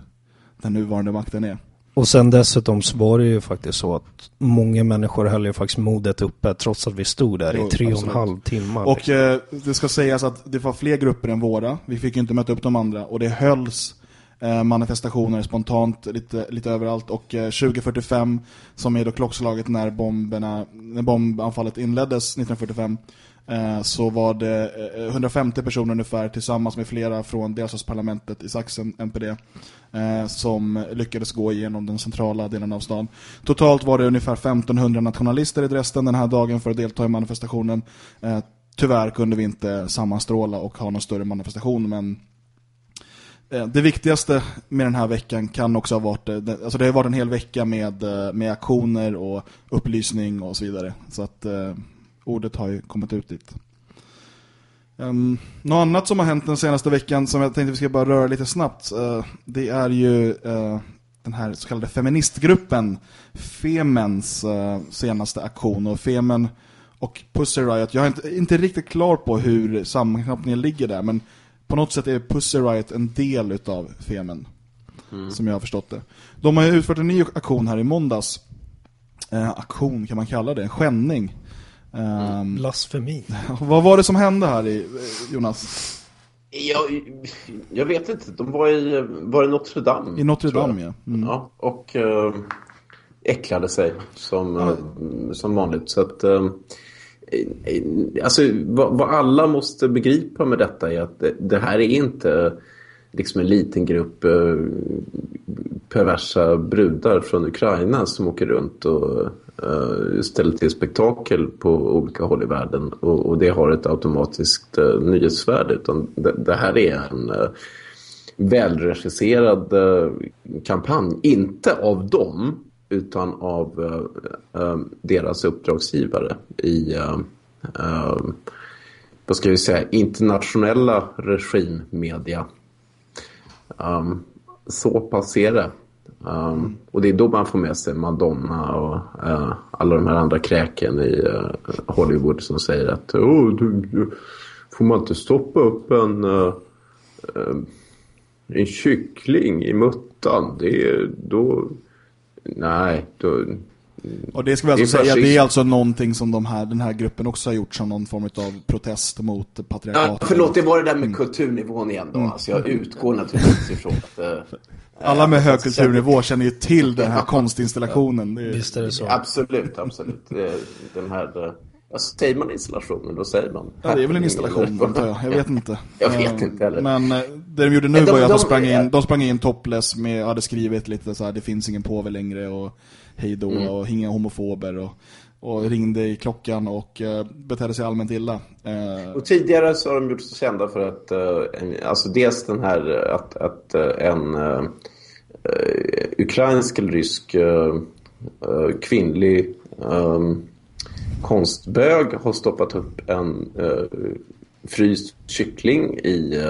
den nuvarande makten är. Och sen dessutom så var det ju faktiskt så att många människor höll ju faktiskt modet uppe trots att vi stod där jo, i tre och en halv timme. Och liksom. eh, det ska sägas att det var fler grupper än våra. Vi fick ju inte möta upp de andra och det hölls eh, manifestationer spontant lite, lite överallt och eh, 2045 som är då klockslaget när bomberna när bombanfallet inleddes 1945 Eh, Eh, så var det eh, 150 personer ungefär tillsammans med flera från delstatsparlamentet i Sachsen, NPD, eh, som lyckades gå igenom den centrala delen av stan. Totalt var det ungefär 1500 nationalister i Dresden den här dagen för att delta i manifestationen. Tyvärr kunde vi inte sammanstråla och ha någon större manifestation, men det viktigaste med den här veckan kan också ha varit, alltså det har varit en hel vecka med, med aktioner och upplysning och så vidare. Så att ordet har ju kommit ut dit. Um, något annat som har hänt den senaste veckan som jag tänkte vi ska bara röra lite snabbt. Uh, det är ju uh, den här så kallade feministgruppen Femens uh, senaste aktion. Och Femen och Pussy Riot, jag är inte, inte riktigt klar på hur sammanknappningen ligger där. Men på något sätt är Pussy Riot en del utav Femen. Mm. Som jag har förstått det. De har ju utfört en ny aktion här i måndags. aktion kan man kalla det, en skänning Um, Blasfemi. Vad var det som hände här i, Jonas? Jag, jag vet inte. De var i, var i Notre Dame. I Notre Dame, ja. Mm. ja. Och uh, äcklade sig som, uh, som vanligt. Så att... Alltså, vad, vad, alla måste begripa med detta är att det, det här är inte liksom en liten grupp perversa brudar från Ukraina som åker runt och Eh, ställt ställer till spektakel på olika håll i världen och, och det har ett automatiskt uh, nyhetsvärde utan det, det här är en uh, välregisserad uh, kampanj, inte av dem utan av uh, deras uppdragsgivare i vad ska vi säga, internationella regimmedia. Um, så pass är det. Um, och det är då man får med sig Madonna och uh, alla de här andra kräken i uh, Hollywood som säger att oh, du, du, får man inte stoppa upp en, uh, en kyckling i muttan. Det är då... Nej, då... Och det ska vi alltså säga, det är alltså någonting som de här, den här gruppen också har gjort som någon form av protest mot patriarkatet. Ja, förlåt, det var det där med mm. kulturnivån igen då. Mm. Alltså jag utgår naturligtvis ifrån att alla med hög kulturnivå känner ju till den här konstinstallationen. Visst är det så. Absolut, absolut. Den här... Alltså, säger man installationen, då säger man... Ja, det är väl en installation, antar jag. Jag vet inte. Jag vet inte heller. Men eh, det de gjorde nu de, var ju att de, sprang in, de sprang in topless med, hade skrivit lite så här, det finns ingen påve längre och hej då mm. och inga homofober och och ringde i klockan och uh, betedde sig allmänt illa. Uh, och tidigare så har de gjort sig kända för att, uh, en, alltså dels den här att, att en ukrainsk eller rysk kvinnlig um, konstbög har stoppat upp en fryst kyckling i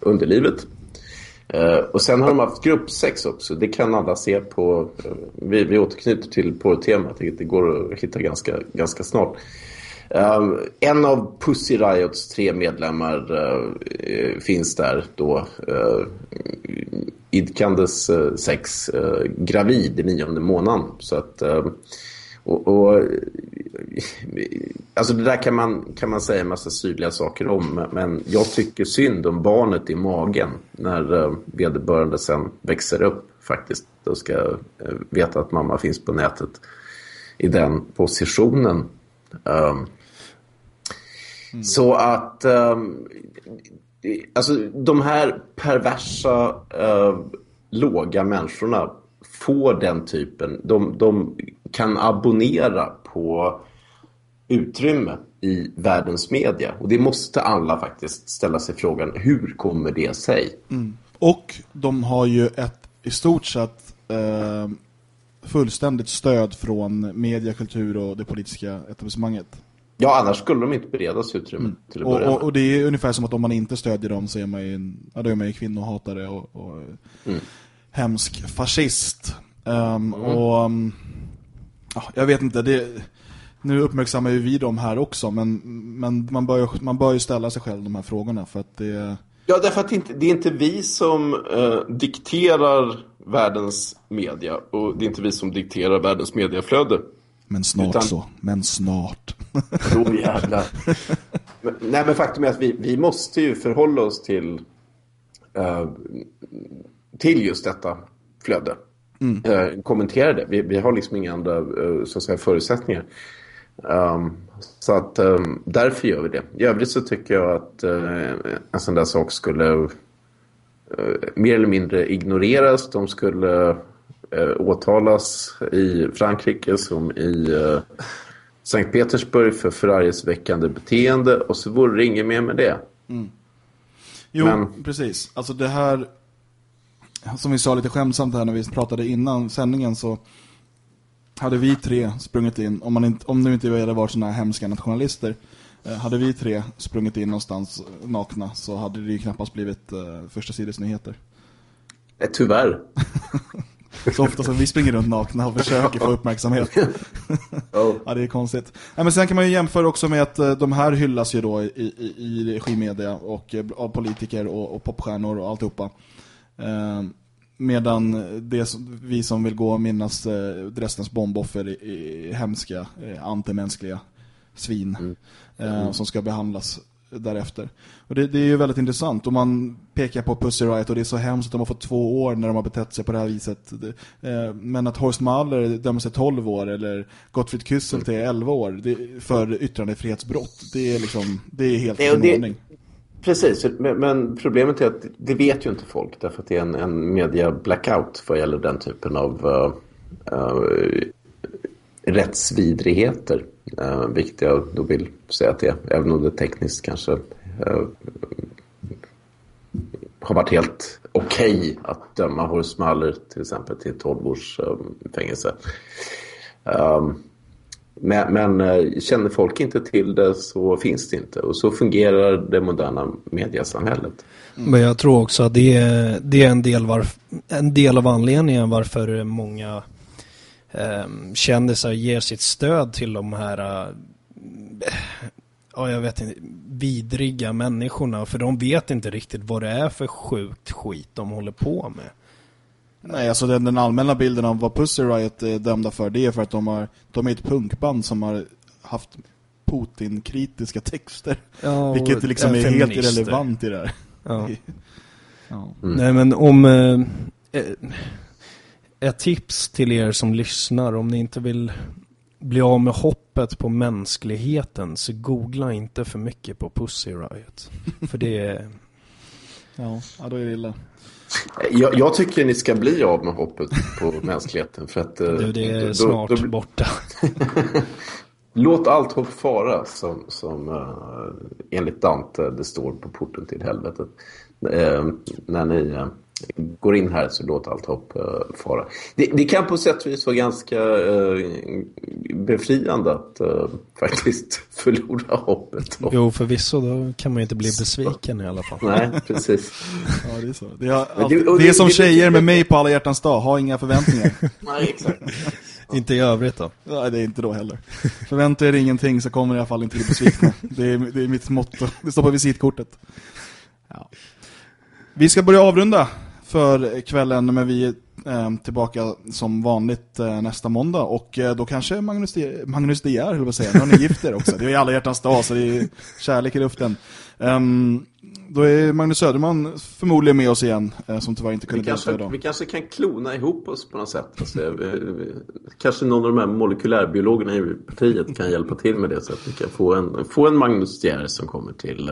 underlivet. Uh, och sen har de haft gruppsex också. Det kan alla se på... Uh, vi, vi återknyter till porrtemat. Det går att hitta ganska, ganska snart. Uh, en av Pussy Riots tre medlemmar finns där då idkandes sex gravid i nionde månaden. Så att och, och, alltså det där kan man, kan man säga en massa sydliga saker om. Men jag tycker synd om barnet i magen när uh, vederbörande sen växer upp faktiskt. Och ska uh, veta att mamma finns på nätet i den positionen. Um, mm. Så att um, alltså de här perversa uh, låga människorna får den typen, de, de kan abonnera på utrymme i världens media. Och det måste alla faktiskt ställa sig frågan, hur kommer det sig? Mm. Och de har ju ett i stort sett eh, fullständigt stöd från media, kultur och det politiska etablissemanget. Ja, annars skulle de inte beredas utrymme mm. till att börja och, och, och, det är ungefär som att om man inte stödjer dem så är man ju, ja, då är man ju kvinnohatare och, och mm. Hemsk fascist. Um, mm. Och um, ja, jag vet inte, det, nu uppmärksammar ju vi dem här också, men, men man, bör man bör ju ställa sig själv de här frågorna för att det... Ja, därför att det, inte, det är inte vi som eh, dikterar världens media och det är inte vi som dikterar världens mediaflöde. Men snart Utan... så, men snart. Då jävlar. men, nej, men faktum är att vi, vi måste ju förhålla oss till, eh, till just detta flöde mm. eh, kommentera det. Vi, vi, har liksom inga andra eh, så att säga, förutsättningar. Um, så att um, därför gör vi det. I övrigt så tycker jag att uh, en sån där sak skulle uh, mer eller mindre ignoreras. De skulle uh, åtalas i Frankrike som i Sankt Petersburg för förargelseväckande beteende och så vore det inget mer med det. Mm. Jo, Men, precis. Alltså det här som vi sa lite skämsamt här när vi pratade innan sändningen så hade vi tre sprungit in, om, man inte, om nu inte vi hade varit sådana här hemska nationalister, Eh, hade vi tre sprungit in någonstans nakna så hade det ju knappast blivit uh, första sidesnyheter. Eh, tyvärr. så ofta som vi springer runt nakna och försöker få uppmärksamhet. oh. ja, det är konstigt. Ja, men sen kan man ju jämföra också med att de här hyllas ju då i, i, i regimedia och av politiker och, och popstjärnor och alltihopa. Uh, Medan det, vi som vill gå och minnas eh, Dresdens bomboffer är hemska, eh, antimänskliga svin mm. Eh, mm. som ska behandlas därefter. Och det, det, är ju väldigt intressant. Om man pekar på Pussy Riot och det är så hemskt att de har fått två år när de har betett sig på det här viset. Eh, men att Horst Mahler döms till 12 år eller Gottfried Küssel till 11 år det, för yttrandefrihetsbrott. Det är liksom, det är helt det, ordning. Precis, men problemet är att det vet ju inte folk därför att det är en, en media blackout vad gäller den typen av uh, uh, rättsvidrigheter. Uh, vilket jag då vill säga att det är, även om det tekniskt kanske uh, har varit helt okej okay att döma Horst Mahler till exempel till 12 års um, fängelse. Um, men, men eh, känner folk inte till det så finns det inte. Och så fungerar det moderna mediasamhället. Mm. Men jag tror också att det är, det är en, del varf, en del av anledningen varför många eh, kändisar ger sitt stöd till de här eh, ja, jag vet inte, vidriga människorna. För de vet inte riktigt vad det är för sjukt skit de håller på med. Nej, alltså den, den, allmänna bilden av vad Pussy Riot är dömda för det är för att de, har, de är ett punkband som har haft Putin-kritiska texter. Ja, vilket liksom är helt irrelevant i det här. Ja. ja. Mm. Nej, men om... Eh, ett tips till er som lyssnar, om ni inte vill bli av med hoppet på mänskligheten så googla inte för mycket på Pussy Riot. för det är... Ja, ja då är det illa. Jag, jag, tycker ni ska bli av med hoppet på mänskligheten. För att, du, det är då, snart då, då, borta. Låt allt hopp fara som, som uh, enligt Dante det står på porten till helvetet. Uh, när ni uh, går in här så låt allt hopp uh, fara. Det, det, kan på sätt och vis vara ganska uh, befriande att uh, faktiskt förlora hoppet. Jo, förvisso då kan man ju inte bli besviken i alla fall. Nej, precis. ja, det är så. Det är, allt, det, det, det är som tjejer med mig på alla hjärtans dag, ha inga förväntningar. Nej, exakt. inte i övrigt då? Nej, det är inte då heller. Förvänta er ingenting så kommer i alla fall inte bli besvikna. Det är, det är mitt motto. Det står på visitkortet. Ja. Vi ska börja avrunda för kvällen men vi är eh, tillbaka som vanligt eh, nästa måndag och eh, då kanske Magnus, De Magnus De är, hur säga, nu har ni gifter också. Det är alla hjärtans dag så det är kärlek i luften. Um, då är Magnus Söderman förmodligen med oss igen som tyvärr inte kunde delta idag. Vi kanske kan klona ihop oss på något sätt. Alltså, kanske någon av de här molekylärbiologerna i partiet kan hjälpa till med det så att vi kan få en, få en Magnus De som kommer till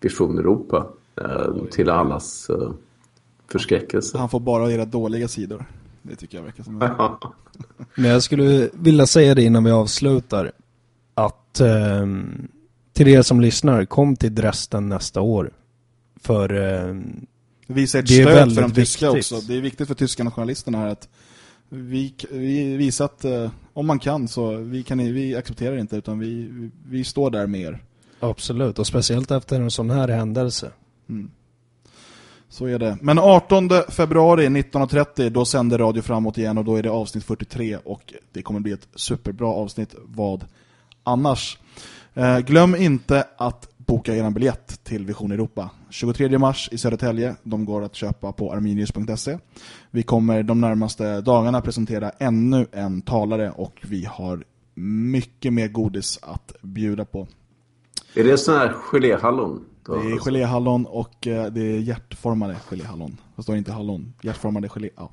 Vision Europa. Till allas förskräckelse. Han får bara era dåliga sidor. Det tycker jag verkar som. Men jag skulle vilja säga det innan vi avslutar. Att eh, till er som lyssnar, kom till Dresden nästa år. För eh, Visa ett stöd för de tyska viktigt. också. Det är viktigt för tyska nationalisterna här att vi, vi visar att eh, om man kan så vi, kan, vi accepterar inte utan vi, vi, vi står där med er. Absolut, och speciellt efter en sån här händelse. Mm. Så är det. Men 18 februari 19.30 då sänder Radio Framåt igen och då är det avsnitt 43 och det kommer bli ett superbra avsnitt. Vad annars? Eh, glöm inte att boka er biljett till Vision Europa. 23 mars i Södertälje. De går att köpa på arminius.se. Vi kommer de närmaste dagarna presentera ännu en talare och vi har mycket mer godis att bjuda på. Är det sån här geléhallon? Det är geléhallon och eh, det är hjärtformade geléhallon. Det står inte hallon. Hjärtformade gelé. Ja.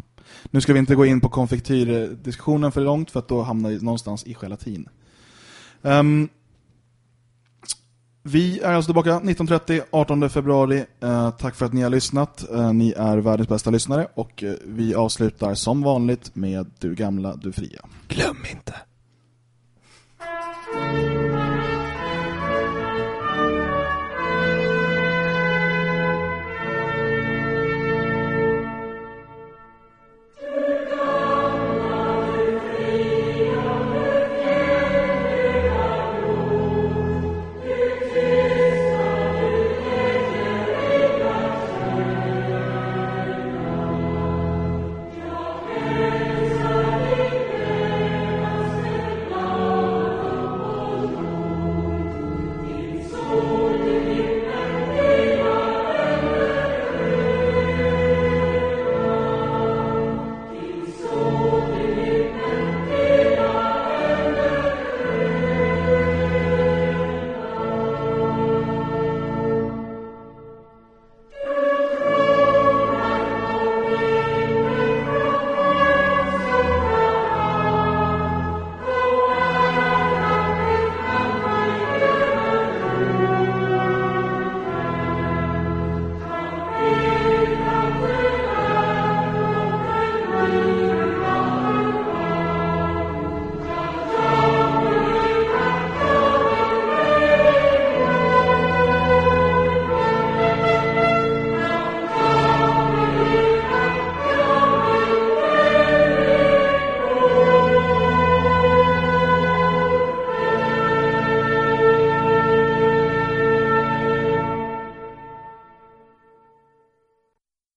Nu ska vi inte gå in på konfektyrdiskussionen för långt för att då hamnar vi någonstans i gelatin. Um, vi är alltså tillbaka 19.30, 18 februari. Uh, tack för att ni har lyssnat. Uh, ni är världens bästa lyssnare och uh, vi avslutar som vanligt med Du gamla, du fria. Glöm inte.